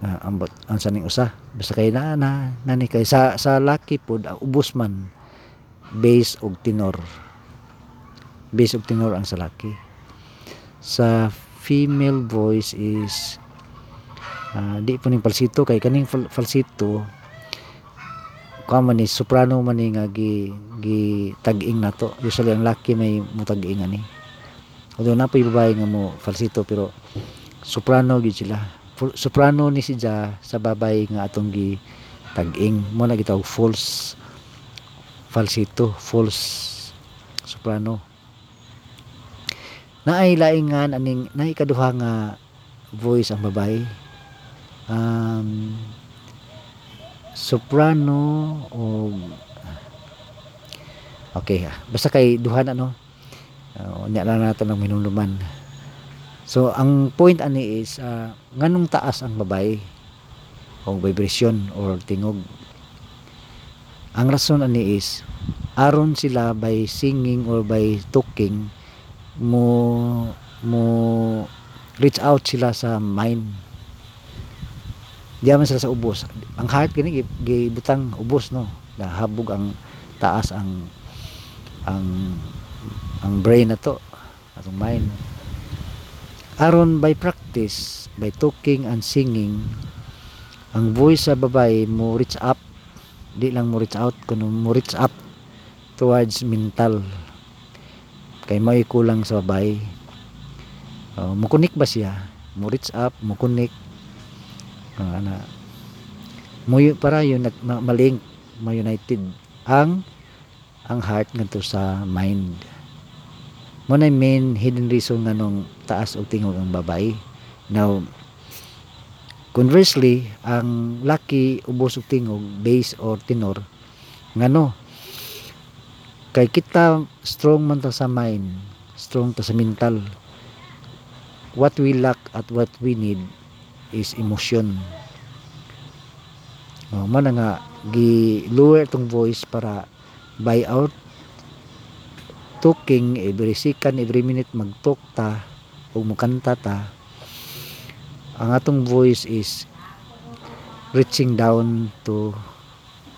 S1: ah, ambot ang saning usa basta kay na na nani kay sa sa laki pod ang ubos man bass og tenor. Bass og tenor ang sa laki. Sa female voice is ah, di po ning falsito kay kaning fal- falsito kuha man ni soprano man ni nga gi, gi tag-ing nato. Usually ang laki may mutag-ing ani although na babae nga mo falsito pero soprano gid sila. Soprano ni si Ja sa babay nga atong gi tag-ing. Mo na gitawag false falsito false soprano. Naay laingan aning naay kaduha nga voice ang babae. Um, soprano o okay ah. basta kay duha na no uh, nya lang nato ng minuluman. So ang point ani is ah, nganong taas ang babae o vibration or tingog? Ang rason ani is aron sila by singing or by talking mo mo reach out sila sa mind. Diya man sila sa ubos. Ang heart gi- gibutang ubos no? Nahabog ang taas ang ang ang brain na to atong mind. Aron by practice by talking and singing ang voice sa babae mo reach up. Di lang mo reach out kuno mo reach up towards mental. Kay may kulang sa babae. Uh, mukunik ba siya? Mo reach up mukunik uh, ana. Mo para yun nag ma- malink ma-united ang ang heart ngadto sa mind mo na main hidden reason nga nung taas og tingog ang babae. Now conversely ang laki ubos og tingog bass or tenor ngano kay kita strong man ta sa mind strong ta sa mental what we lack at what we need is emotion. Oh, mo na nga gi lower tong voice para buy out talking every second every minute magtalk ta o mukanta ta. Ang atong voice is reaching down to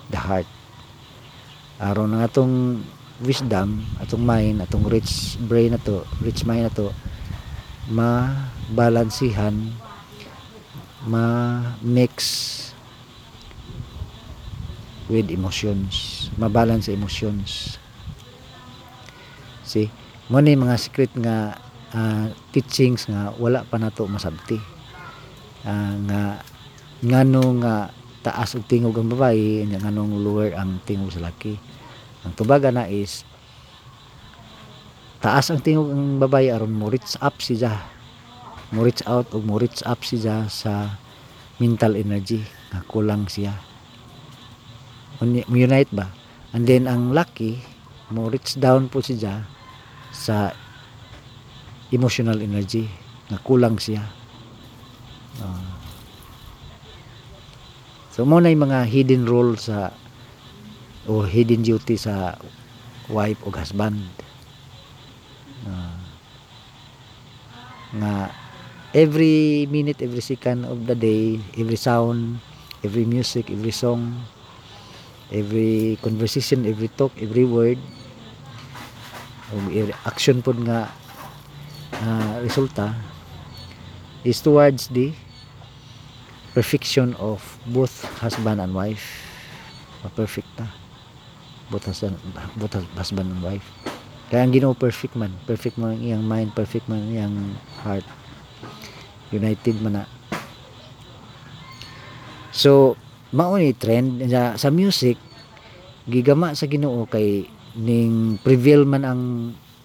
S1: the heart. Aron ang atong wisdom atong mind atong rich brain na to rich mind na to mabalansihan ma-mix with emotions mabalance emotions see mo ni mga secret nga ah, teachings nga wala pa nato masabti. Ah, nga ngano nga taas og tingog ang babae nya nganong lower ang tingog sa laki. Ang tubaga na is taas ang tingog ang babae aron mo reach up siya. Mo reach out o mo reach up siya sa mental energy nga kulang siya. Unite ba? And then ang laki mo reach down po siya sa emotional energy nga kulang siya Ah. so mo na yung mga hidden role sa o hidden duty sa wife o husband Ah. nga every minute every second of the day every sound every music every song every conversation every talk every word o action pod nga ah, resulta is towards the perfection of both husband and wife. Perfect ta both husband, both husband and wife. Kaya ang Ginoo perfect man. Perfect man ang iyang mind perfect man ang iyang heart. United man na. So mao ni trend. Sa, sa music gigama sa Ginoo kay ning prevail man ang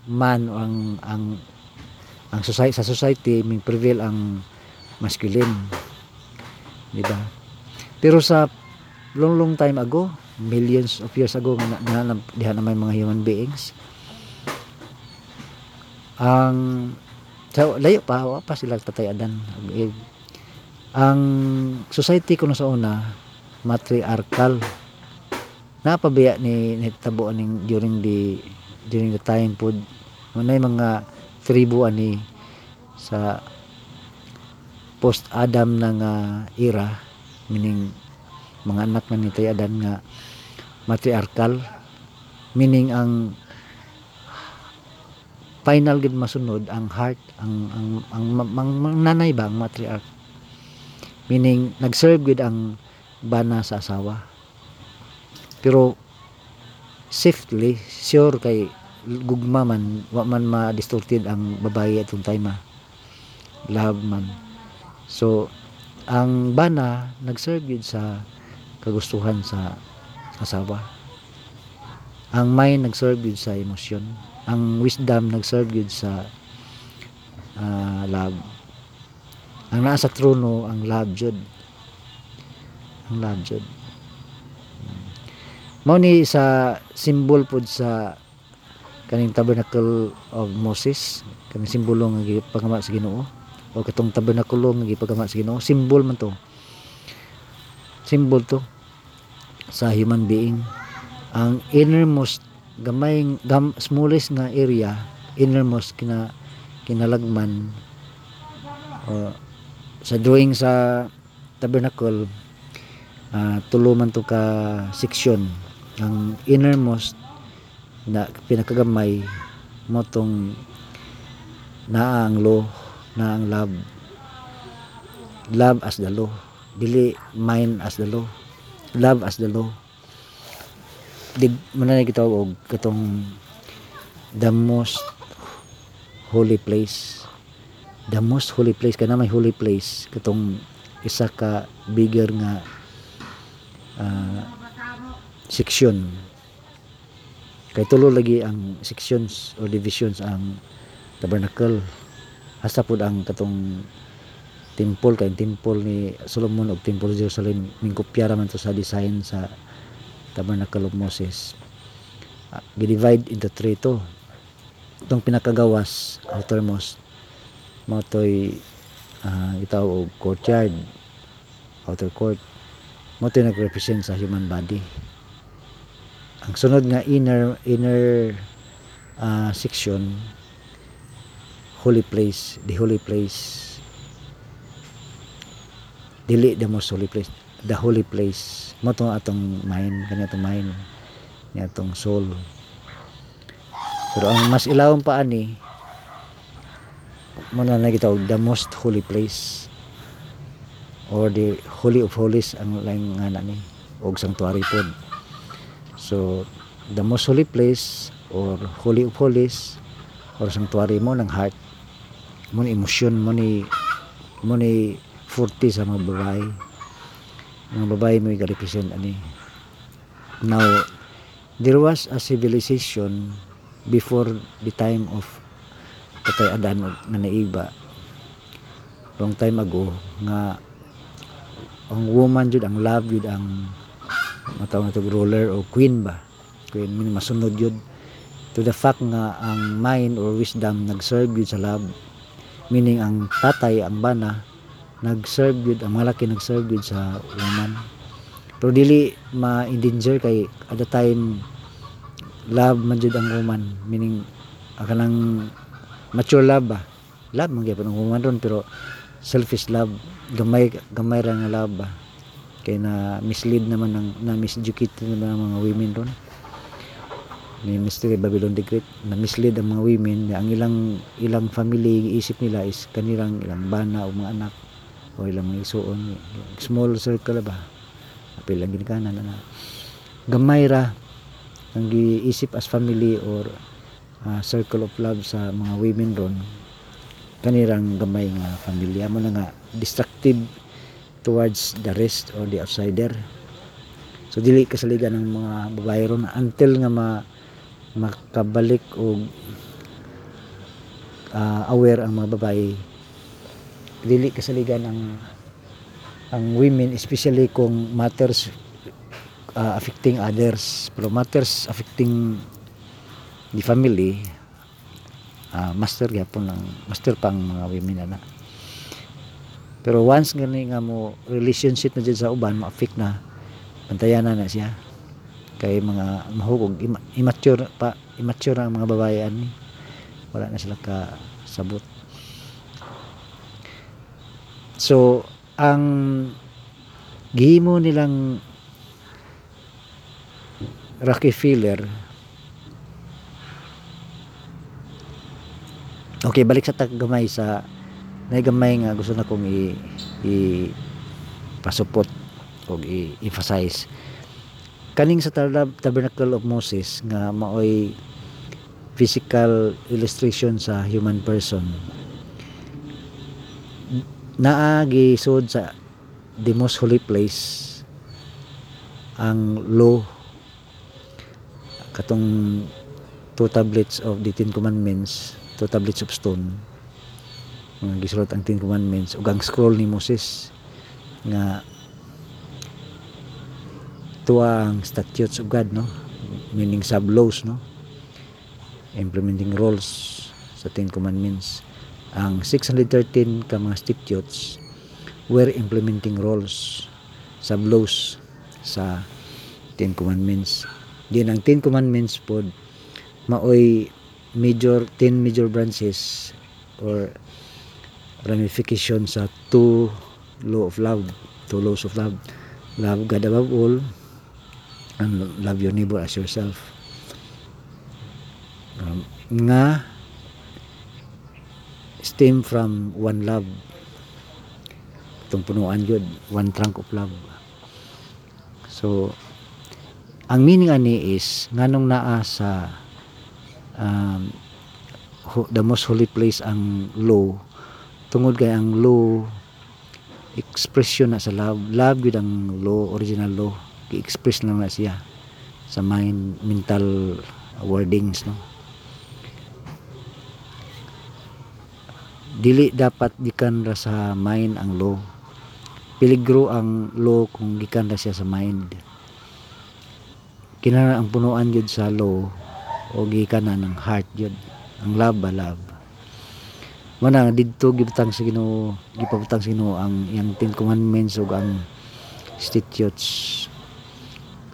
S1: man o ang ang ang society sa society may prevail ang masculine. Di ba? Pero sa long long time ago millions of years ago nga na, diha na may mga human beings ang sa layo pa pa sila tatayadan. Ang society kuno sa una matriarchal napabiya ni nitabo ning during the during the time pod Manay mga tribu ani sa post Adam na nga era meaning mga anak na ni Adan nga matriarchal meaning ang final gid masunod ang heart ang ang ang, ang, ang, ang nanay ba ang matriarch? Meaning nag-serve gid ang bana sa asawa pero safely sure kay gugma man wa man ma-distorted ang babae atong time ah. love man. So ang bana nag-serve yun sa kagustuhan sa asawa. Ang mind nag-serve yun sa emosyon. Ang wisdom nag-serve yun sa ah, love. Ang nasa trono ang love jud. Ang love jud mao ni sa symbol pod sa kaning tabernacle of Moses kaning simbolo nga gipagama sa Ginoo o katong tabernakulo nga gipagama sa Ginoo simbol man to. Symbol to sa human being. Ang innermost gamay gam, smallest nga area innermost kina kinalagman o, sa drawing sa tabernacle ah, tulo man to ka section ang innermost na pinakagamay mo tong naa ang law na ang love love as the law. Dili mind as the law. Love as the law. Di man na kita og katong the most holy place. The most holy place kana may holy place katong isa ka bigger nga ah, section kay tulo lagi ang sections or divisions ang tabernacle. Hasta pud ang katong temple kay temple ni Solomon og temple sa Jerusalem mingkopya ra man to sa design sa tabernacle of Moses. Ah, gi-divide into three to. Itong pinakagawas outermost mo to'y ah, itaw og courtyard outer court. Mo to nag-represent sa human body ang sunod nga inner inner ah, section holy place the holy place. Dili the most holy place the holy place. Mo to atong mind kanya atong mind niya atong soul. Pero ang mas ilawon pa ani mo na nagitawag the most holy place. Or the holy of holies ang laing nga na ni og sanctuary pod so the most holy place or holy of holies or sanctuary mo ng heart mo ni emosyon mo ni mo ni forte sa mga babae. Mga babae mo i-represent ani. Now there was a civilization before the time of Patay Adan nga naiba. Long time ago nga ang woman jud ang love jud ang matawag na to ruler o queen ba? Queen meaning masunod jud to the fact nga ang mind or wisdom nag-serve jud sa love meaning ang tatay ang bana nag-serve jud ang malaki nag-serve jud sa woman. Pero dili ma-endanger kay at the time love man ang woman meaning ang kanang mature love ba? Love man gyapon ang woman ron pero selfish love gamay gamay ra nga love ba kay na mislead naman ng na miseducate naman ang mga women ron? Ni Mystery Babylon the Great na mislead ang mga women na ang ilang ilang family isip nila is kanilang ilang bana o mga anak o ilang mga isuon. Small circle ba? Apil lang ginikanan na gamay ra ang giisip as family or ah, circle of love sa mga women ron. Kanirang gamay nga pamilya mo na nga destructive towards the rest or the outsider. So dili kasaligan ng mga babae ron until nga ma makabalik o ah, aware ang mga babae. Dili kasaligan ang ang women especially kung matters ah, affecting others. Pero matters affecting the family ah, master gyapon ng master pang mga women na pero once gani nga mo relationship na dyan sa uban ma-affect na pantayan na na siya. Kay mga mahugog immature pa immature ang mga babae ani wala na sila ka so ang gihimo nilang Rockefeller Okay, balik sa taggamay sa naigamay nga gusto na kong i, i pasupot o i-emphasize. Kaning sa Tab- Tabernacle of Moses nga maoy physical illustration sa human person naa gisud sa the most holy place ang law katong two tablets of the Ten Commandments two tablets of stone nga gisulat ang Ten Commandments. Ug ang scroll ni Moses nga tuwa ang statutes of God no? Meaning sub laws no? Implementing rules sa Ten Commandments. Ang 613 ka mga statutes were implementing rules sub laws sa Ten Commandments. Din ang Ten Commandments pod maoy major 10 major branches or ramification sa two law of love two laws of love. Love God above all and love your neighbor as yourself. Um, nga stem from one love. Itong punuan yun one trunk of love. So ang meaning ani is nganong naa sa um, the most holy place ang law tungod kay ang law expression na sa love love yun ang law original law. I-express lang na siya sa mind mental wordings no? Dili dapat gikan ra sa mind ang law. Peligro ang law kung gikan ra siya sa mind. Kinahanglan ang punuan yun sa law o gikan na ng heart yun. Ang love ba love mana didto gibutang sa Ginoo gipabutang sa Ginoo ang yang Ten Commandments ug ang statutes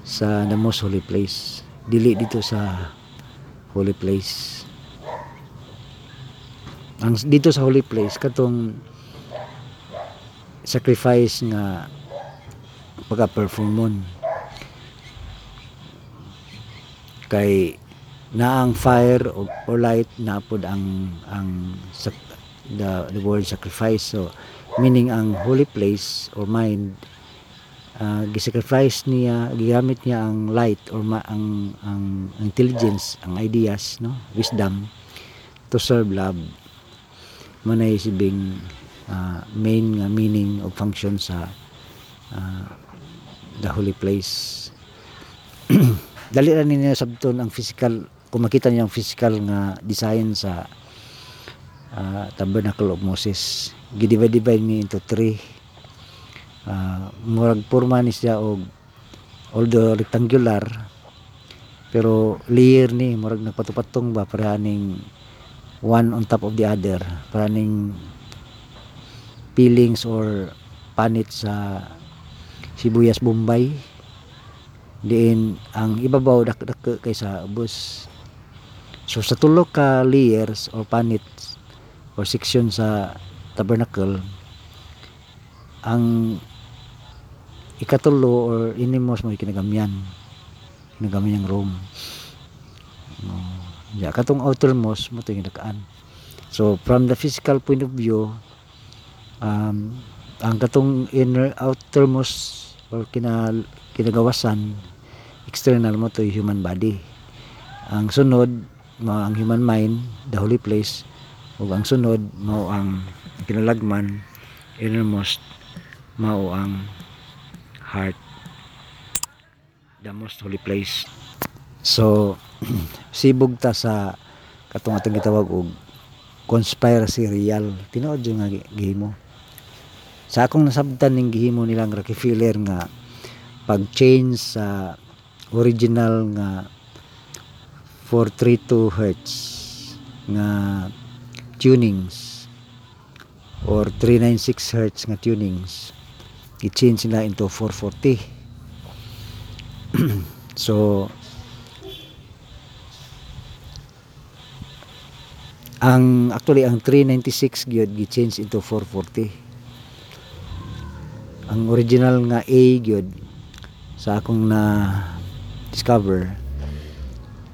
S1: sa the most holy place. Dili dito sa holy place. Ang dito sa holy place katong sacrifice nga pagka-performon kay na ang fire or, or light na pod ang ang sak- the, word sacrifice. So meaning ang holy place or mind uh, gisacrifice niya gigamit niya ang light or ma, ang ang intelligence ang ideas no? Wisdom to serve love. Manay sibing uh, main nga meaning o function sa uh, the holy place. Dali ra ninyo sabton ang physical kung makita niyo ang physical nga design sa uh, tabernacle of Moses gidivide-divide ni into three. Uh, murag porma ni siya og although rectangular pero layer ni murag nagpatupatong ba para ning one on top of the other para ning peelings or panit sa sibuyas bombay. Diin ang ibabaw dak dak kaysa ubos so sa tulo ka layers or panit or section sa tabernacle ang ikatulo or inimos mo kinagamyan kinagamyan ng room. No. Ya katong outermost mo to yung nakaan so from the physical point of view um, ang katong inner outermost or kina kinagawasan external mo to yung human body. Ang sunod ang human mind the holy place ug ang sunod mao ang kinalagman innermost mao ang heart the most holy place. So sibog ta sa katong atong gitawag og conspiracy real. Tinuod yung nga gi- gihimo. Sa akong nasabtan ning gihimo nilang Rockefeller nga pag-change sa original nga 432 hertz nga tunings or 396 hertz nga tunings. I-change nila into 440 so ang actually ang 396 gyud gi-change into 440 ang original nga A gyud sa akong na discover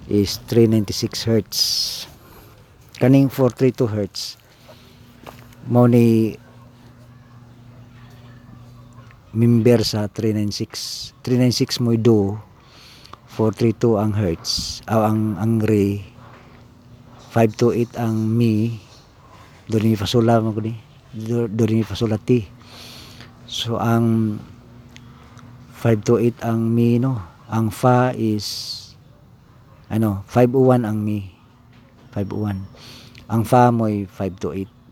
S1: is 396 hertz kaning 432 hertz. Mao ni member sa 396 396 mo do. 432 ang hertz. Aw ang ang re. 528 ang mi. Do ni fasula mo ni do, do ni fasula ti. So ang 528 ang mi no. Ang fa is ano 501 ang mi 501 ang fa mo ay 528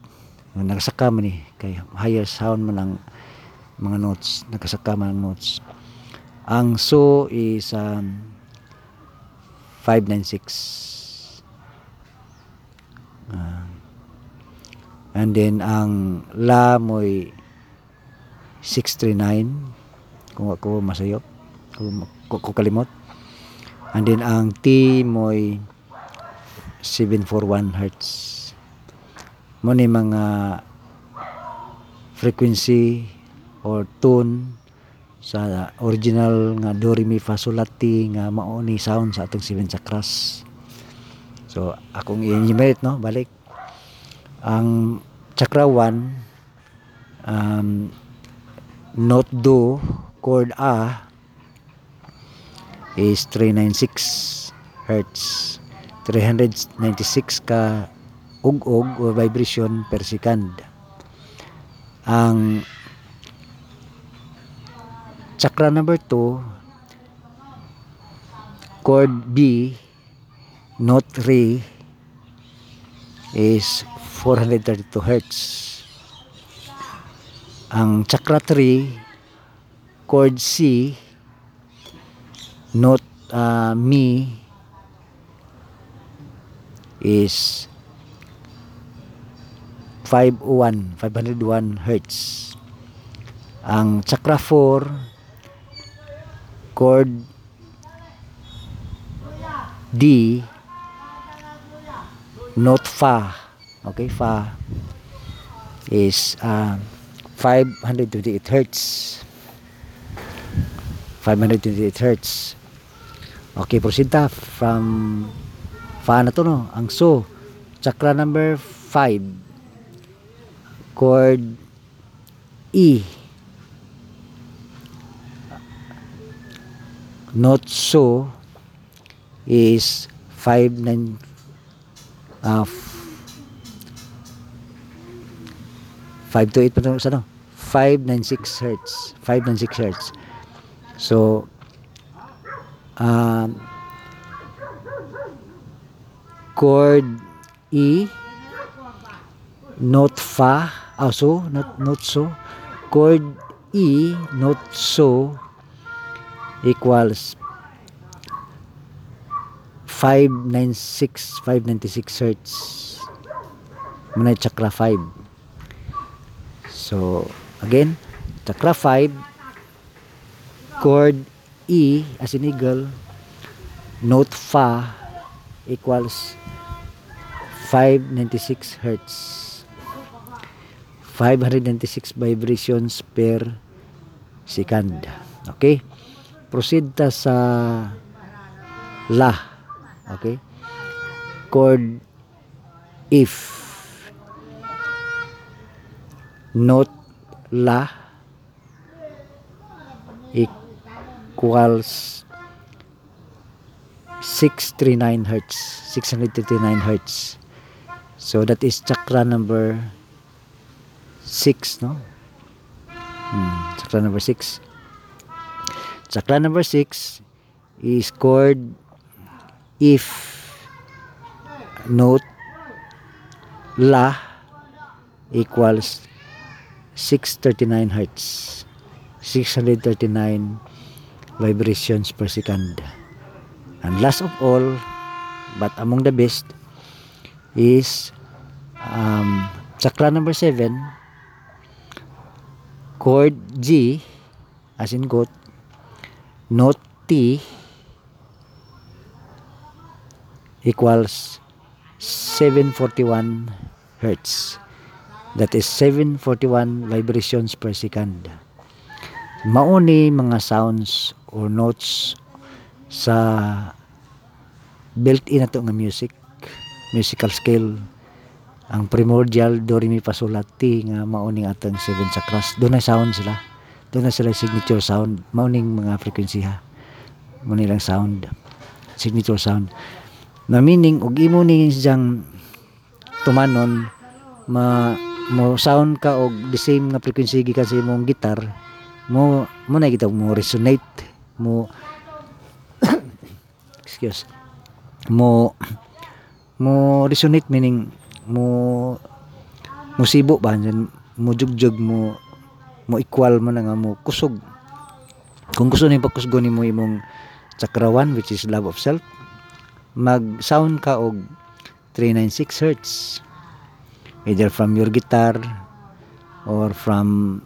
S1: nagasaka man ni kay higher sound man ang mga notes. Nakasaka man ang notes. Ang so is um, 596 Ah. and then ang la mo'y 639 kung ako masayop kung, kung, kung kalimot. And then ang T mo'y 741 hertz. Mo ni mga frequency or tone sa original nga do re mi fa sol la ti nga mao ni sound sa atong seven chakras. So akong i-enumerate no? Balik. Ang chakra 1 um, note do chord A is 396 hertz 396 ka ug-ug or vibration per second. Ang chakra number 2 chord B note 3 is 432 hertz. Ang chakra 3 chord C note uh, Mi is 501 501 hertz. Ang chakra 4 chord D note fa. Okay fa is uh, 528 hertz. 528 hertz. Okay proceed from fa na to no? Ang so chakra number 5 chord E. Note so is 5 9 uh, 5 to 8 pa sa ano 596 hertz. 596 hertz. So um, chord E note fa also note note so chord E note so equals 596 596 hertz. Muna chakra 5 so again chakra 5 chord E as in eagle note fa equals 596 hertz. 596 vibrations per second. Okay? Proceed ta sa la. Okay? Chord if. Note la equals 639 hertz 639 hertz so that is chakra number 6 no? Hmm, chakra number 6 chakra number 6 is chord if note la equals 639 hertz 639 vibrations per second. And last of all but among the best is um, chakra number 7 chord G as in goat note T equals 741 hertz. That is 741 vibrations per second. Mauni mga sounds or notes sa built-in na to nga music musical scale ang primordial do re mi fa sol la ti nga mauning atong seven chakras do na sound sila. Do na sila signature sound. Mauning mga frequency ha. Mo nilang sound. Signature sound. Na meaning ug imo ni siyang tumanon ma mo sound ka og the same nga frequency gikan sa imong gitar mo mo na kita mo resonate mo excuse mo mo resonate meaning mo mo sibo ba? Yan, mo jugjug mo mo equal mo na nga mo kusog. Kung gusto ni pakusgon nimo imong chakra 1 which is love of self mag sound ka og 396 hertz. Either from your guitar or from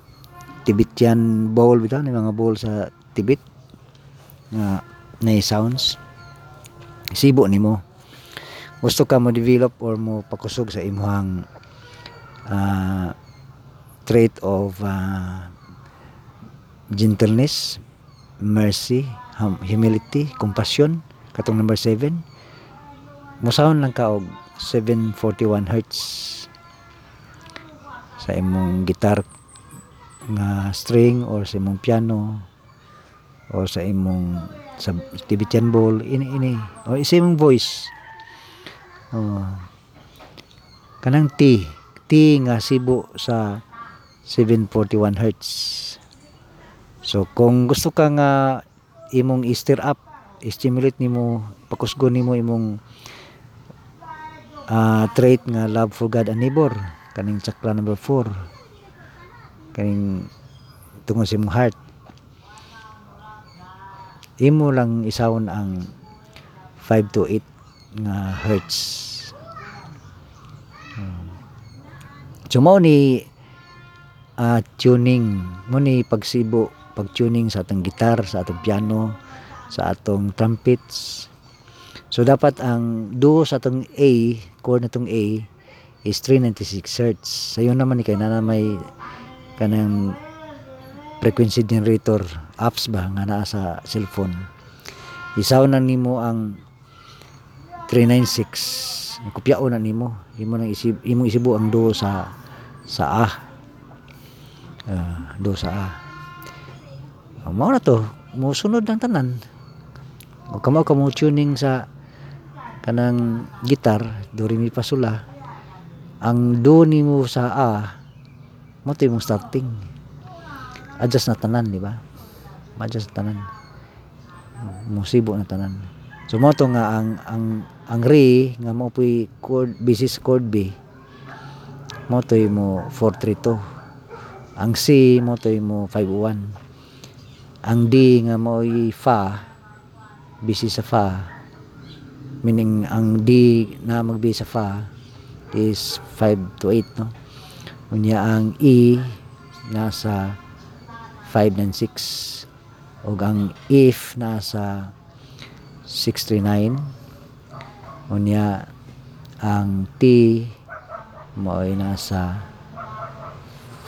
S1: Tibetan bowl bitaw ni mga bowl sa Tibet nga na sounds. Sibo nimo gusto ka mo develop or mo pakusog sa imuhang ah, trait of ah, gentleness mercy hum- humility compassion? Katong number 7 musaon lang ka og 741 hertz sa imong gitar nga string or sa imong piano or sa imong sa Tibetan bowl ini ini. O sa imong voice oh. kanang T. T nga sibo sa 741 hertz. So kung gusto ka nga imong i-stir up i-stimulate nimo pakusgon nimo imong ah, trait nga love for God and neighbor kaning chakra number 4 kaning tungod sa imong heart. Imo lang isawon ang 5 to 8 nga hertz so ni ah, tuning mo ni pagsibo pag-tuning sa atong gitar, sa atong piano, sa atong trumpets. So dapat ang do sa atong A, chord na atong A is 396 Hz. Sayo naman ni kay na may kanang frequency generator apps ba nga naa sa cellphone. Isaw na nimo ang 396 kopyao na nimo. Imo nang isib imo isibo ang do sa sa A. Ah, do sa A. Uh, mao na to. Mo sunod ng tanan o kamo kamo tuning sa kanang gitar do re mi ang do nimo sa A mo to imong starting. Adjust na tanan di ba? Adjust na tanan. Musibo na tanan. So mo to nga ang ang ang re nga mo puy chord basis chord B mo to mo 432 ang C mo to mo 51 ang D nga mo fa basis sa fa. Meaning ang D na magbi sa fa is 5 to 8 no? Unya ang E nasa 5 and 6 ug ang if nasa 639 unya ang T mo ay nasa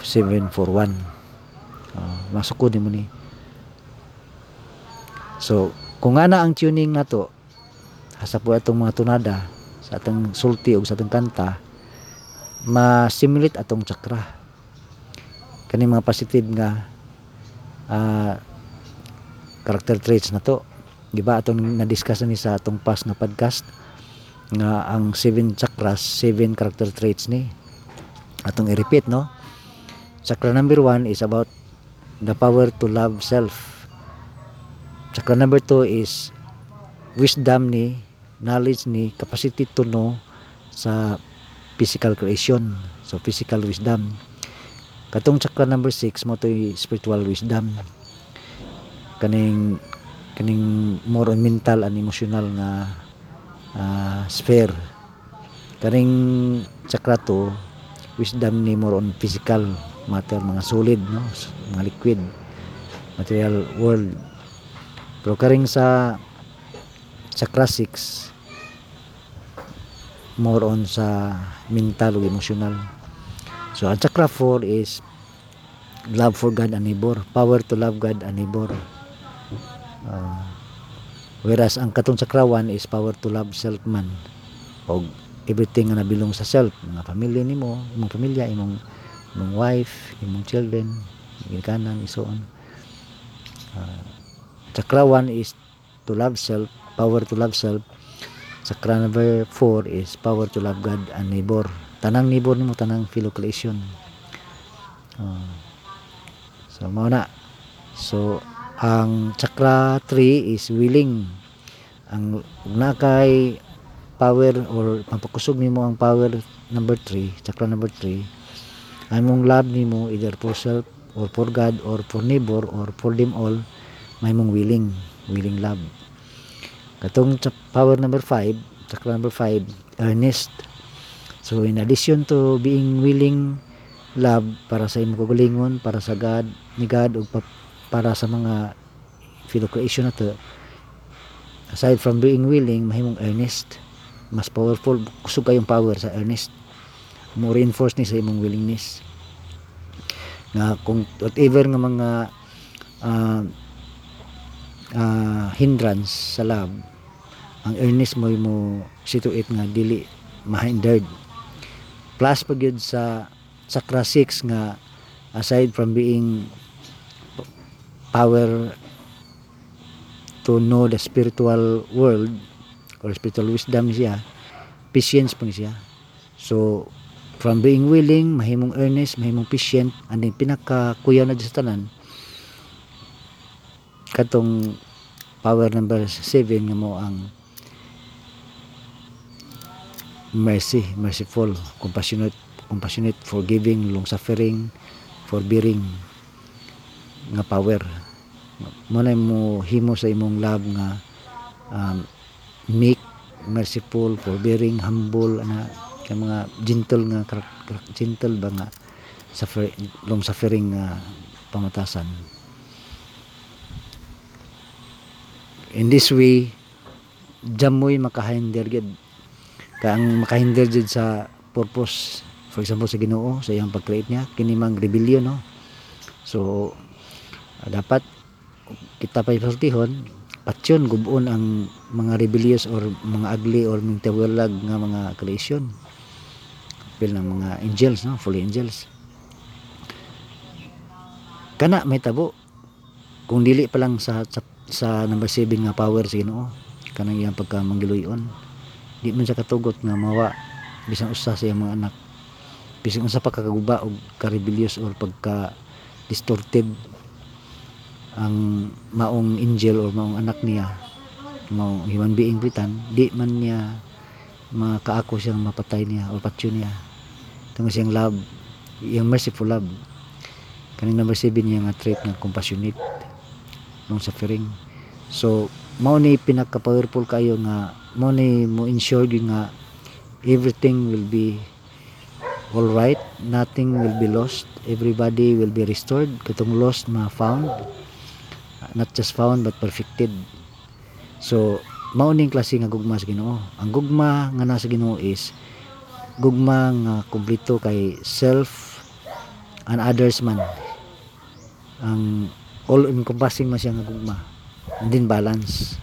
S1: 741 uh, masukod mo ni. So kung ana ang tuning nato hasa po atong mga tunada sa atong sulti o sa atong kanta ma-simulate atong chakra. Kani mga positive nga ah, character traits na to. Di atong na-discuss na ni sa atong past na podcast nga ang seven chakras seven character traits ni. Atong i-repeat no? Chakra number one is about the power to love self. Chakra number two is wisdom ni knowledge ni capacity to know sa physical creation so physical wisdom. Katong chakra number 6 mo to spiritual wisdom. Kaning kaning more mental and emotional nga ah, sphere. Kaning chakra to wisdom ni more on physical matter mga solid no? Mga liquid material world. Pero karing sa chakra 6 more on sa mental o emotional. So ang chakra 4 is love for God and neighbor power to love God and neighbor. Ah, whereas ang katong 1 is power to love self man. O everything nga nabilong sa self mga pamilya nimo imong pamilya imong imong wife imong children ginikanan isuon uh, chakra 1 is to love self power to love self. Chakra number 4 is power to love God and neighbor. Tanang neighbor nimo tanang fellow creation. Ah. so mao na. So ang chakra 3 is willing. Ang ug na kay power or pampakusog nimo ang power number 3 chakra number 3 among love nimo either for self or for God or for neighbor or for them all may mong willing willing love. Katong power number 5 chakra number 5 earnest. So in addition to being willing love para sa imong kagalingon para sa God ni God ug para sa mga fellow creation na to. Aside from being willing mahimong earnest mas powerful kusog kayong power sa earnest. Mo reinforce ni sa imong willingness. Nga kung whatever nga mga ah, ah, hindrance sa love ang earnest mo mo situate nga dili mahindered. Plus pag sa chakra 6 nga aside from being power to know the spiritual world or spiritual wisdom siya patience po siya. So from being willing mahimong earnest mahimong patient and then pinakakuya na dyan sa tanan katong power number 7 nga mo ang mercy merciful compassionate compassionate forgiving long suffering forbearing nga power na mo himo sa imong love nga um, meek merciful forbearing humble ana kay mga gentle nga gentle ba nga suffer, long suffering nga pamatasan. In this way jamoy makahinder gid ka ang makahinder jud sa purpose for example sa Ginoo sa iyang pag-create niya kini mang rebellion no? So dapat kita pa ipasultihon patyon gubon ang mga rebellious or mga ugly or mga tawalag nga mga creation. Apil ng mga angels no? Fully angels. Kana may tabo. Kung dili pa lang sa sa, sa number 7 nga power sa Ginoo kanang iyang pagka manggiluyon di man siya katugot nga mawa bisan usa sa iyang mga anak. Bisan unsa pa kakaguba og ka-rebellious or pagka distorted ang maong angel or maong anak niya maong human being bitan di man niya makaako siyang mapatay niya o patyo niya. Tungod siyang love yung merciful love. Kaning number 7 niya nga trait nga compassionate long suffering. So mao ni pinaka powerful kayo nga mao ni mo ensure gyud nga everything will be all right nothing will be lost everybody will be restored. Katong lost ma found not just found but perfected. So mao ning klase nga gugma sa Ginoo. Ang gugma nga nasa Ginoo is gugma nga kumpleto kay self and others man. Ang all encompassing man siya nga gugma. And then balance.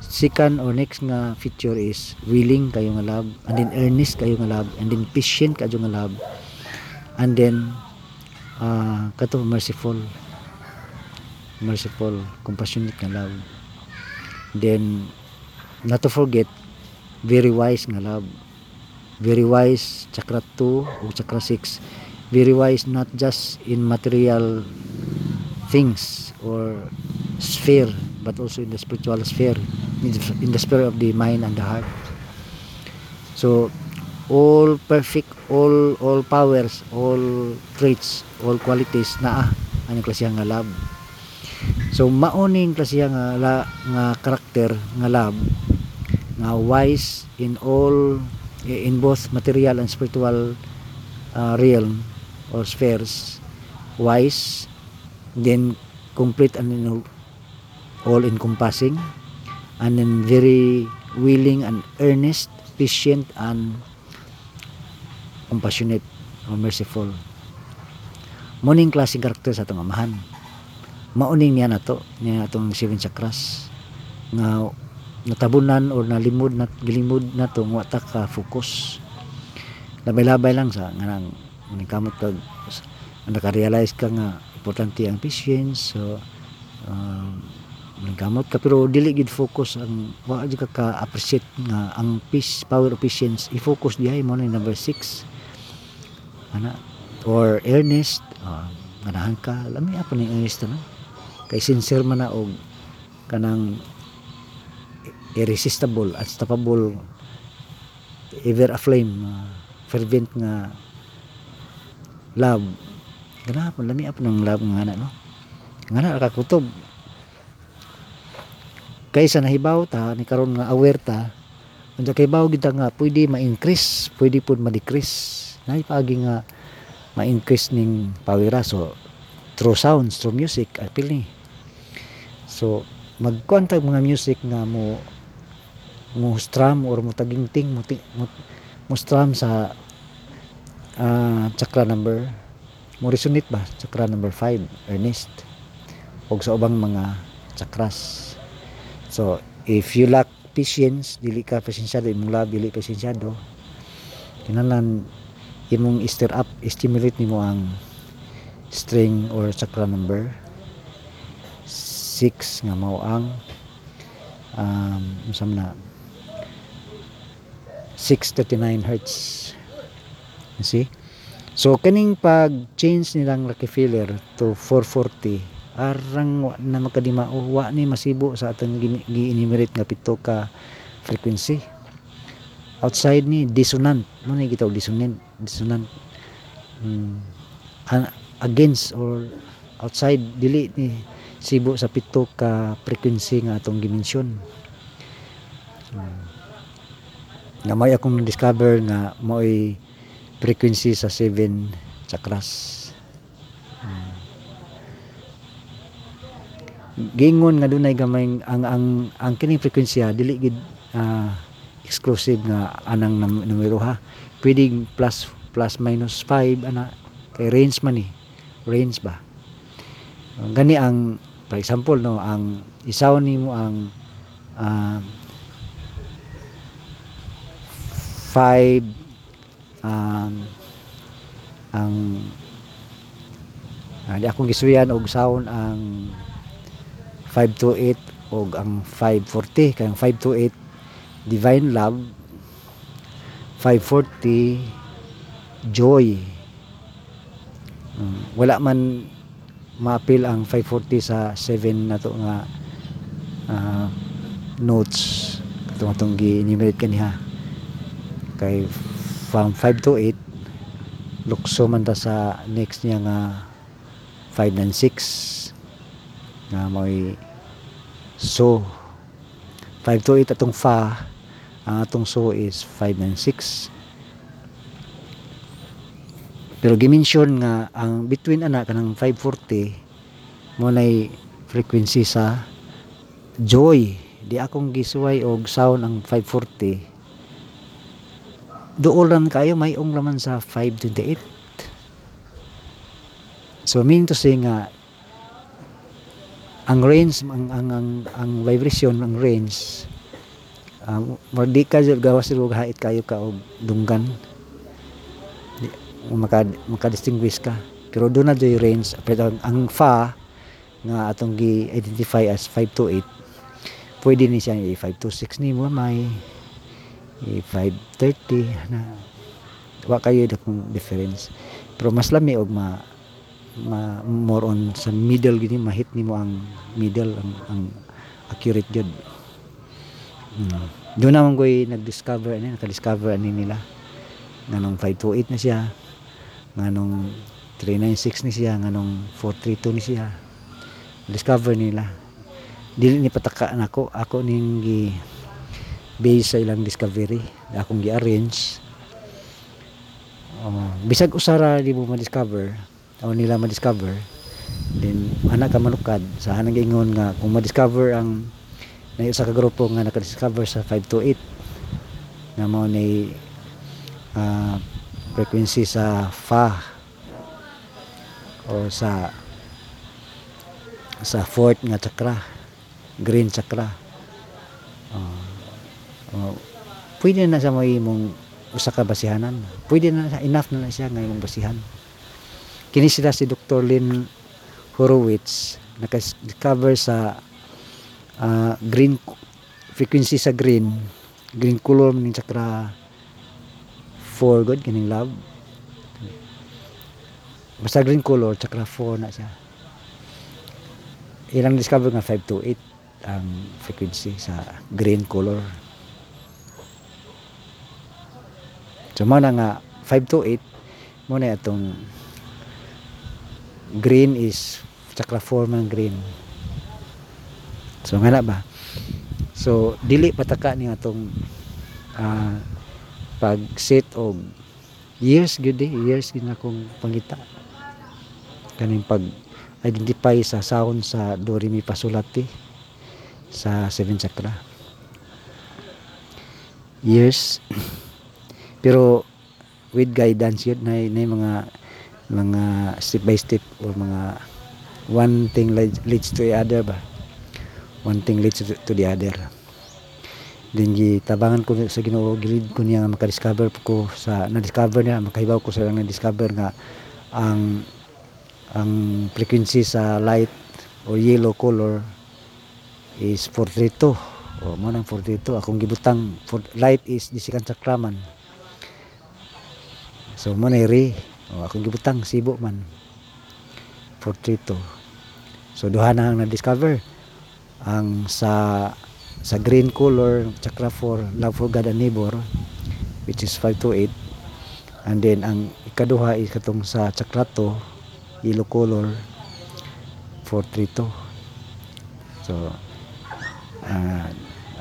S1: Second or next nga feature is willing kayo nga love and then earnest kayo nga love and then patient kayo nga love and then uh, kato merciful merciful compassionate nga love. Then not to forget very wise nga love. Very wise chakra 2 o chakra 6 very wise not just in material things or sphere but also in the spiritual sphere in the, sphere of the mind and the heart. So all perfect all all powers all traits all qualities naa ang klaseng nga love so maoning klaseng nga la, nga karakter nga love nga wise in all in both material and spiritual uh, realm or spheres. Wise then complete and you know, all encompassing and then very willing and earnest patient and compassionate or merciful. Muning klaseng karakter sa atong amahan mauning niya nato niya atong seven chakras. Nga natabunan or nalimod na gilimod nato nga wa ta ka focus. Labay-labay lang sa nga nang kamot kag naka-realize ka nga importante ang patience so um, nagkamot ka. Pero dili gid focus ang wa gid ka ka-appreciate nga ang peace power of patience. I-focus dihay mo na number 6 ana or earnest uh, ganahan ka lami apa ni earnest no kay sincere man og kanang irresistible unstoppable ever aflame uh, fervent nga love. Ganahan lami apa ng love nga ana no? Nga na kakutob kaysa nahibaw ta ni karon nga aware ta unsa kay baw kita nga pwede ma-increase pwede pud ma-decrease. Nay paagi nga ma-increase ning pawira. So through sounds through music apil ni so magkuan tag mga music nga mo mo strum or mo tagingting mo, mo, mo strum sa ah, chakra number mo resonate ba chakra number 5 earnest og sa ubang mga chakras. So if you lack patience dili ka pasensyado imong love dili pasensyado kinahanglan imong stir up stimulate nimo ang string or chakra number 6 nga mao ang um unsa man na 639 hertz. See? So kaning pag change nilang Rockefeller to 440 arang wa na makadima o ni masibo sa atong gi-enumerate nga pito ka frequency. Outside ni dissonant. Mo ni kita dissonant dissonant. Mm, against or outside dili ni sibo sa pito ka frequency nga atong gimensyon mm. nga may akong discover nga mo'y frequency sa 7 chakras. Gingon nga dunay gamay ang ang ang kining frekwensya dili gid ah, exclusive nga anang numero ha. Pwedeng plus plus minus 5 ana kay range man ni range ba? Gani ang for example no ang isaw nimo ang ah, 5 um, ang ah, di akong gisuyan og sound ang 528 og ang 540 kay ang 528 divine love 540 joy. Mm, wala man maapil ang 540 sa 7 na to nga ah, notes. Katong atong gi-enumerate kaniha kay from 5 to 8 lukso man ta sa next niya nga 5 and 6 nga may so. 5 to 8 atong fa ang atong so is 5 and 6 pero gimension nga ang between ana kanang 540 mo nay frequency sa joy. Di akong gisuway og sound ang 540 duolan kayo may laman sa 528 so meaning to say nga ang range ang ang ang, ang vibration ang range um, di ka gawas og hait kayo ka og dunggan maka maka-distinguish ka. Pero doon na joy range pero ang, fa nga atong gi-identify as 528 pwede ni siya i-526 ni mo may i-530 na wa kayo dakong difference. Pero mas lami og ma, ma more on sa middle gini mahit nimo ang middle ang, ang accurate jud. Mm. doon naman ko'y nag-discover ano, naka-discover ani nila. Nganong 528 na siya nganong 396 ni siya nganong 432 ni siya discover nila. Dili ni pataka nako ako. Ning gi based sa ilang discovery akong gi-arrange. Oh, bisag usara di mo ma-discover o nila ma-discover then anak ka manukad. Sa hanang ingon nga kung ma-discover ang na usa ka grupo nga naka-discover sa 528 nga mao ni ah, frequency sa fa o sa sa fourth nga chakra green chakra oh, oh, pwede na sa mo imong usa ka basihanan pwede na enough na na siya nga imong basihan kini sila si Dr. Lynn Horowitz naka-discover sa ah, green frequency sa green green color ning chakra 4 god kining love. Basta green color chakra 4 na siya. Ilang discover nga 5 to 8 ang frequency sa green color. So mo na nga 5 to 8 mo na atong green is chakra 4 man green. So nga na ba? So dili pataka ni atong ah, pag set og years gud eh, years gid na pangita. Kaning pag identify sa sound sa do re mi fa sol sa seven chakra. Years. Pero with guidance yun na, na mga mga step by step or mga one thing leads, to the other ba? One thing leads to the other din gitabangan ko sa Ginoo gilid ko niya nga maka-discover ko sa na-discover niya makahibaw ko sa na-discover nga ang ang frequency sa light or yellow color is 432 o mo nang 432 akong gibutang for, light is disikan sakraman so mo na ri o akong gibutang sibo man. 432 so duha na ang na-discover. Ang sa sa green color chakra 4 love for God and neighbor which is 5 to 8 and then ang ikaduha is katong sa chakra 2 yellow color 432 so ah,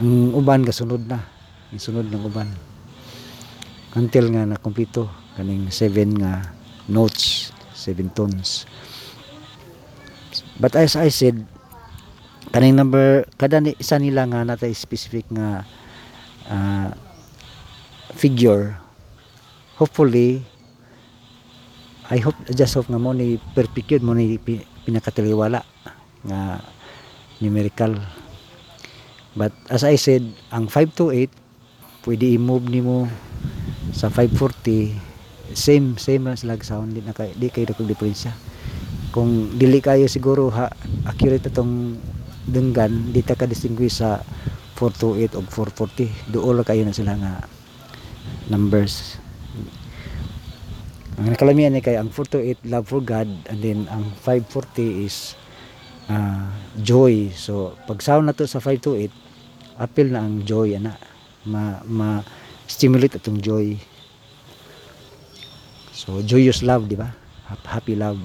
S1: ang uban kasunod na ang sunod ng uban. Until nga na kumpleto kaning 7 nga notes 7 tones. But as I said kaning number kada ni, isa nila nga natay specific nga ah, figure. Hopefully I hope just hope nga mo ni yun mo ni pi- pinakataliwala nga numerical. But as I said ang 528 pwede i-move nimo sa 540 same same lang sila sound di kay di kay diferensya kung dili kayo siguro ha accurate atong denggan di ta ka distinguish sa 428 o 440 duol kayo na sila nga numbers. Ang nakalamian ni kay ang 428 love for God and then ang 540 is ah, joy. So pag sound na to sa 528 appeal na ang joy ana. Ma, ma stimulate atong joy. So joyous love di ba? Hap- happy love.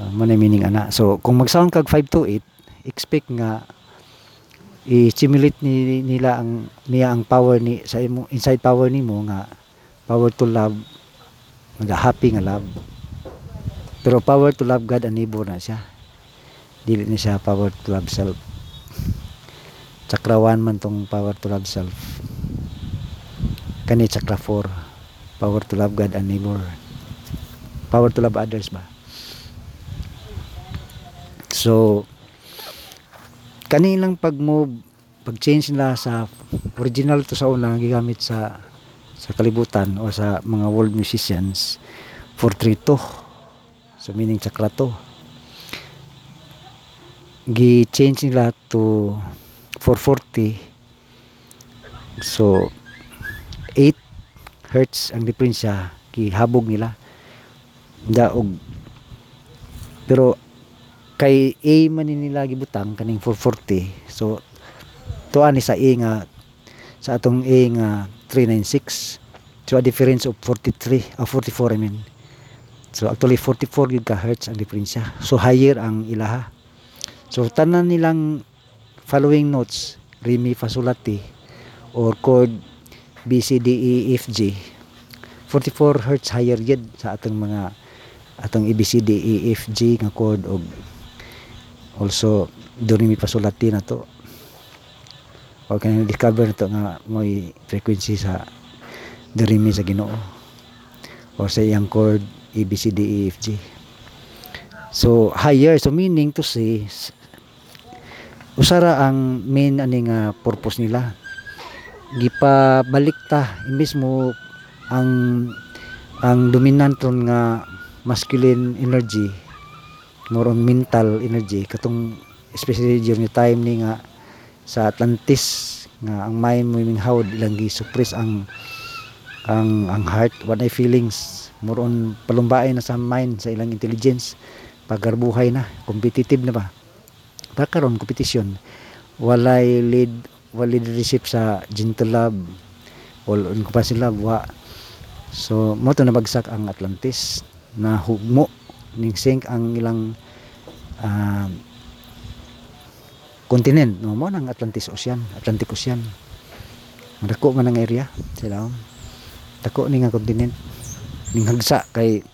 S1: Uh, mo na meaning ana. So kung mag sound kag 528 expect nga i-stimulate ni nila ang niya ang power ni sa imo inside power nimo nga power to love nga happy nga love. Pero power to love God and neighbor na siya. Dili na siya power to love self. Chakrawan man tong power to love self. Kani chakra 4 power to love God and neighbor power to love others ba? So kanilang pag-move pag-change nila sa original to sa una gigamit sa sa kalibutan o sa mga world musicians 432 so meaning chakra to. Gi-change nila to 440 so 8 hertz ang diferensya gihabog nila. Daog pero kay A man ni nila gibutang kaning 440 so tuan ni sa A nga sa atong A nga 396 so a difference of 43 or 44 I mean. So actually 44 gid ka hertz ang diferensya. So higher ang ilaha. So tanan nilang following notes re mi or chord B C D E F G 44 hertz higher yun sa atong mga atong A B C D E F G nga chord og also re mi fa sol la ti na to o kanang discover na to nga mo'y frequency sa mi sa Ginoo or sa iyang chord A B C D E F G. So higher so meaning to say usara ang main ani nga purpose nila. Gipabalik ta imbis mo ang ang dominant nga masculine energy more mental energy. Katong especially during the time ni nga sa Atlantis nga ang mind mo hawd ilang gi-suppress ang ang ang heart what ay feelings? More on palumbaay na sa mind sa ilang intelligence. Paggarbuhay na competitive na ba? Pagkaroon competition walay lead walay leadership sa gentle love. All encompassing love wa. So mo to nabagsak ang Atlantis. Na hugmo ning sink ang ilang ah, kontinent no mo nang Atlantis Ocean Atlantic Ocean. Dako man ang area sila dako ni nga kontinent ning hagsa kay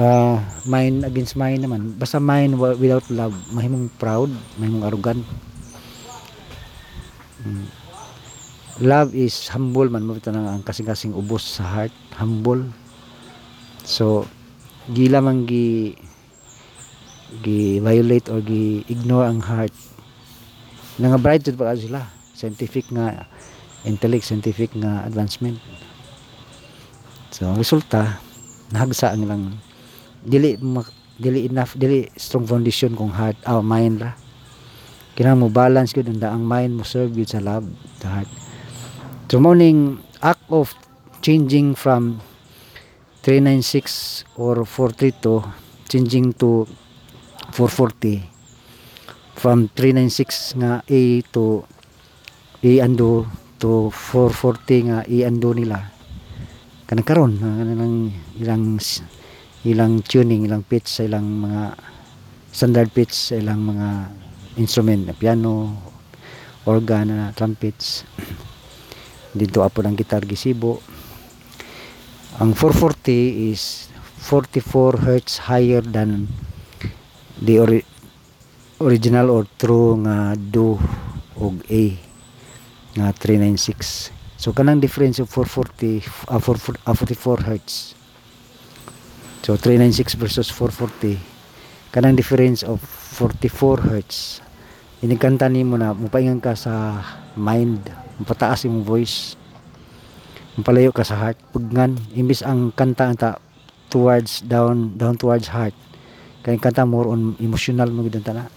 S1: ah mind against mind naman. Basta mind without love mahimong proud mahimong arrogant. Mm. love is humble man. Mo ang kasing-kasing ubos sa heart. Humble. So gila man gi gi violate or gi ignore ang heart. Nga bright jud pa sila. Scientific nga intellect scientific nga advancement. So resulta nahagsa ang ilang dili dili enough dili strong foundation kung heart ah mind ra. Kailangan mo balance gud ang mind mo serve gud sa love the heart. So morning act of changing from 396 or 432 changing to 440 from 396 nga A to A ando to 440 nga A ando nila. Kanang karon kanang ilang ilang tuning ilang pitch sa ilang mga standard pitch sa ilang mga instrument na piano organ na trumpets. Dito apo ang gitar gisibo ang 440 is 44 hertz higher than the ori- original or true nga do og A nga 396 so kanang difference of 440 uh, 440 ah, 44 hertz. So 396 versus 440 kanang difference of 44 hertz. Inikanta nimo na mupaingan ka sa mind. Mapataas imong voice mapalayo ka sa heart. Pugnan imbis ang kanta anta towards down down towards heart. Kay kanta more on emotional mo gid na.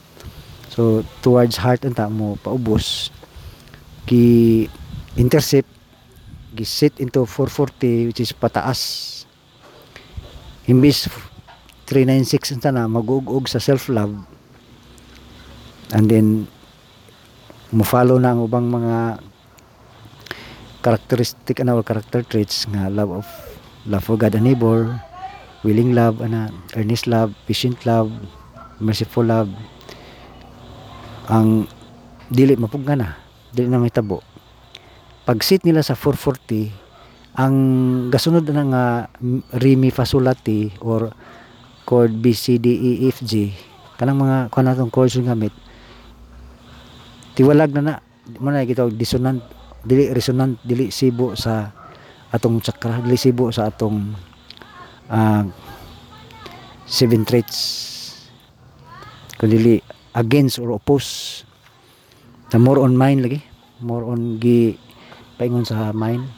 S1: So towards heart anta mo paubos. Ki intercept gi set into 440 which is pataas. Imbis 396 anta na magugog sa self love and then mo follow na ang ubang mga characteristic ano or character traits nga love of love for God and neighbor willing love ana earnest love patient love merciful love. Ang dili mapugna na dili na may tabo pag sit nila sa 440 ang gasunod na nga re mi fa sol la ti or chord B C D E F G kanang mga kuan natong chords yung gamit tiwalag na na. Mo na kita dissonant dili resonant dili sibo sa atong chakra dili sibo sa atong ah, seven traits. Kundi against or oppose na more on mind lagi. More on gi paingon sa mind.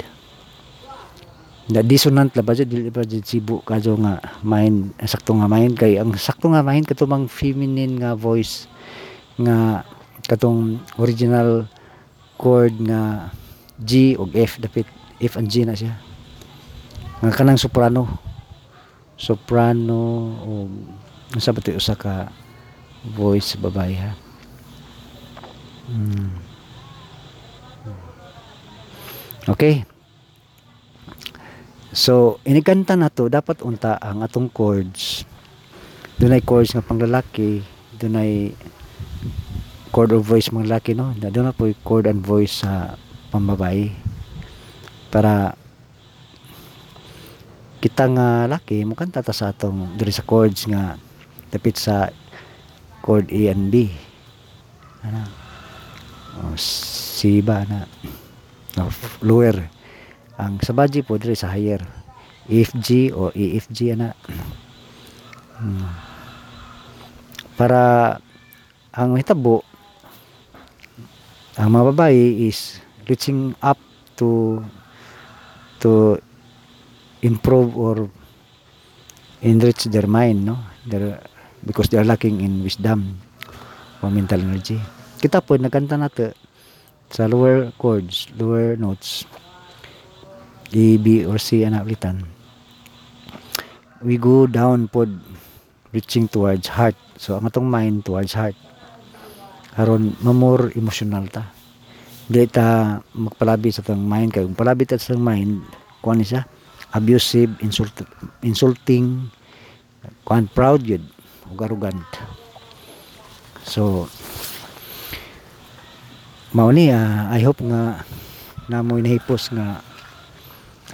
S1: Na dissonant la ba dili ba dyan sibo kadyo nga mind sakto nga mind? Kay ang sakto nga mind katumang feminine nga voice nga katong original chord nga G o F dapit F and G na siya. Nga kanang soprano. Soprano o unsa ba to usa ka voice sa babae ha? Hmm. okay. So inikanta na to dapat unta ang atong chords. Dunay chords nga panglalaki dunay chord or voice mga lalaki no? Doon na po chord and voice sa pambabae. Para kita nga laki mo kanta ta sa atong diri sa chords nga dapit sa chord A and B. Ana o C ba na o, f- lower. Ang sa baji po diri sa higher. F G o E F G ana. Hmm. para ang hitabo ang mga babae is reaching up to to improve or enrich their mind no? Their, because they are lacking in wisdom or mental energy. Kita po nagkanta nato sa lower chords lower notes A, B, or C ana ulitan. We go down pod reaching towards heart. So ang atong mind towards heart aron mamor emotional ta. Di ta magpalabi sa tang mind. Kay kung palabi ta sa tang mind kuan siya? Abusive insult, insulting kuan proud yun ug arrogant. So mao ni ah, I hope nga namoy nahipos nga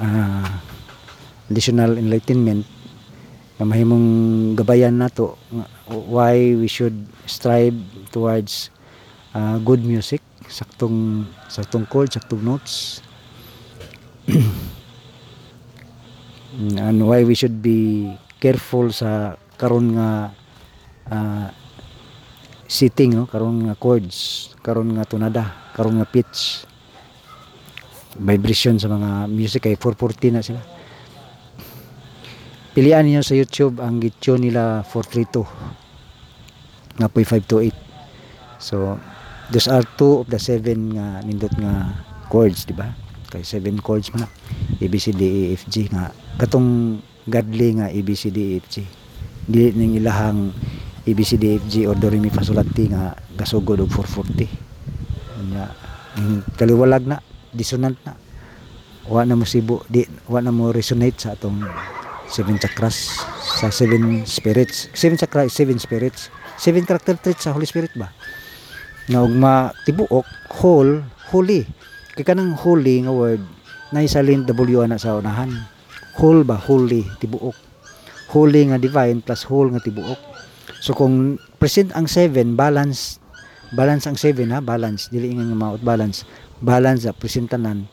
S1: ah, additional enlightenment nga mahimong gabayan nato why we should strive towards uh, good music saktong saktong chord saktong notes. And why we should be careful sa karon nga uh, sitting no karon nga chords karon nga tunada karon nga pitch. Vibration sa mga music kay 440 na sila pilian niyo sa YouTube ang gityo nila 432 nga po'y 528 so those are two of the seven nga nindot nga chords di ba? Kay seven chords man A B C D E F G nga. Katong godly nga A B C D E F G. Di ning ilahang A B C D E F G. Or do re mi fa sol ti nga gasugod og 440 nga kaliwalag na dissonant na. Wa na mo sibo di wa na mo resonate sa atong seven chakras sa seven spirits. Seven chakra seven spirits. Seven character traits sa Holy Spirit ba? Nga ug matibuok whole holy. Kay kanang holy nga word na silent W ana sa unahan. Whole ba? Holy tibuok. Holy nga divine plus whole nga tibuok. So kung present ang 7, balance balance ang 7 ha, balance. Dili nga maot balance. Balance sa present tanan.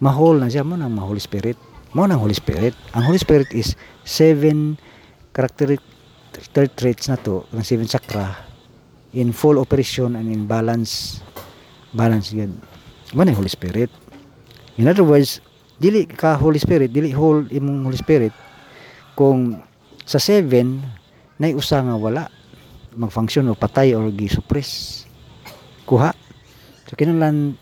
S1: Mahol na siya mo nang Holy Spirit. Mo nang Holy Spirit. Ang Holy Spirit is 7 character traits na to, ang 7 chakra in full operation and in balance balance yun. Mo na yung Holy Spirit. In other words, dili ka Holy Spirit, dili whole imong Holy Spirit kung sa 7 nay usa nga wala mag-function o patay or gi-suppress kuha so kinahanglan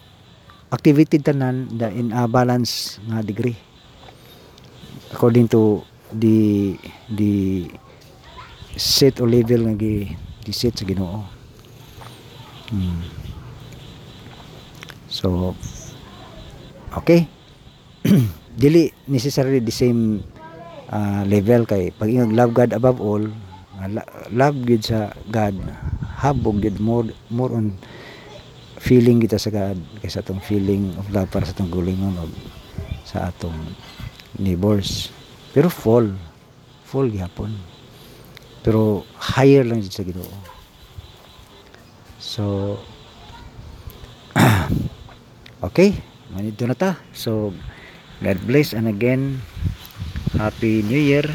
S1: activity tanan da in a balance nga degree according to the the set or level nga gi gi set sa Ginoo hmm. so okay dili necessarily the same uh, level kay pag ingag love God above all uh, love gid sa God habog gid more more on feeling kita sa God kaysa atong feeling of love para sa atong gulingon o sa atong neighbors. Pero fall fall gyapon pero higher lang sa Ginoo. So okay manito na ta. So God bless and again Happy New Year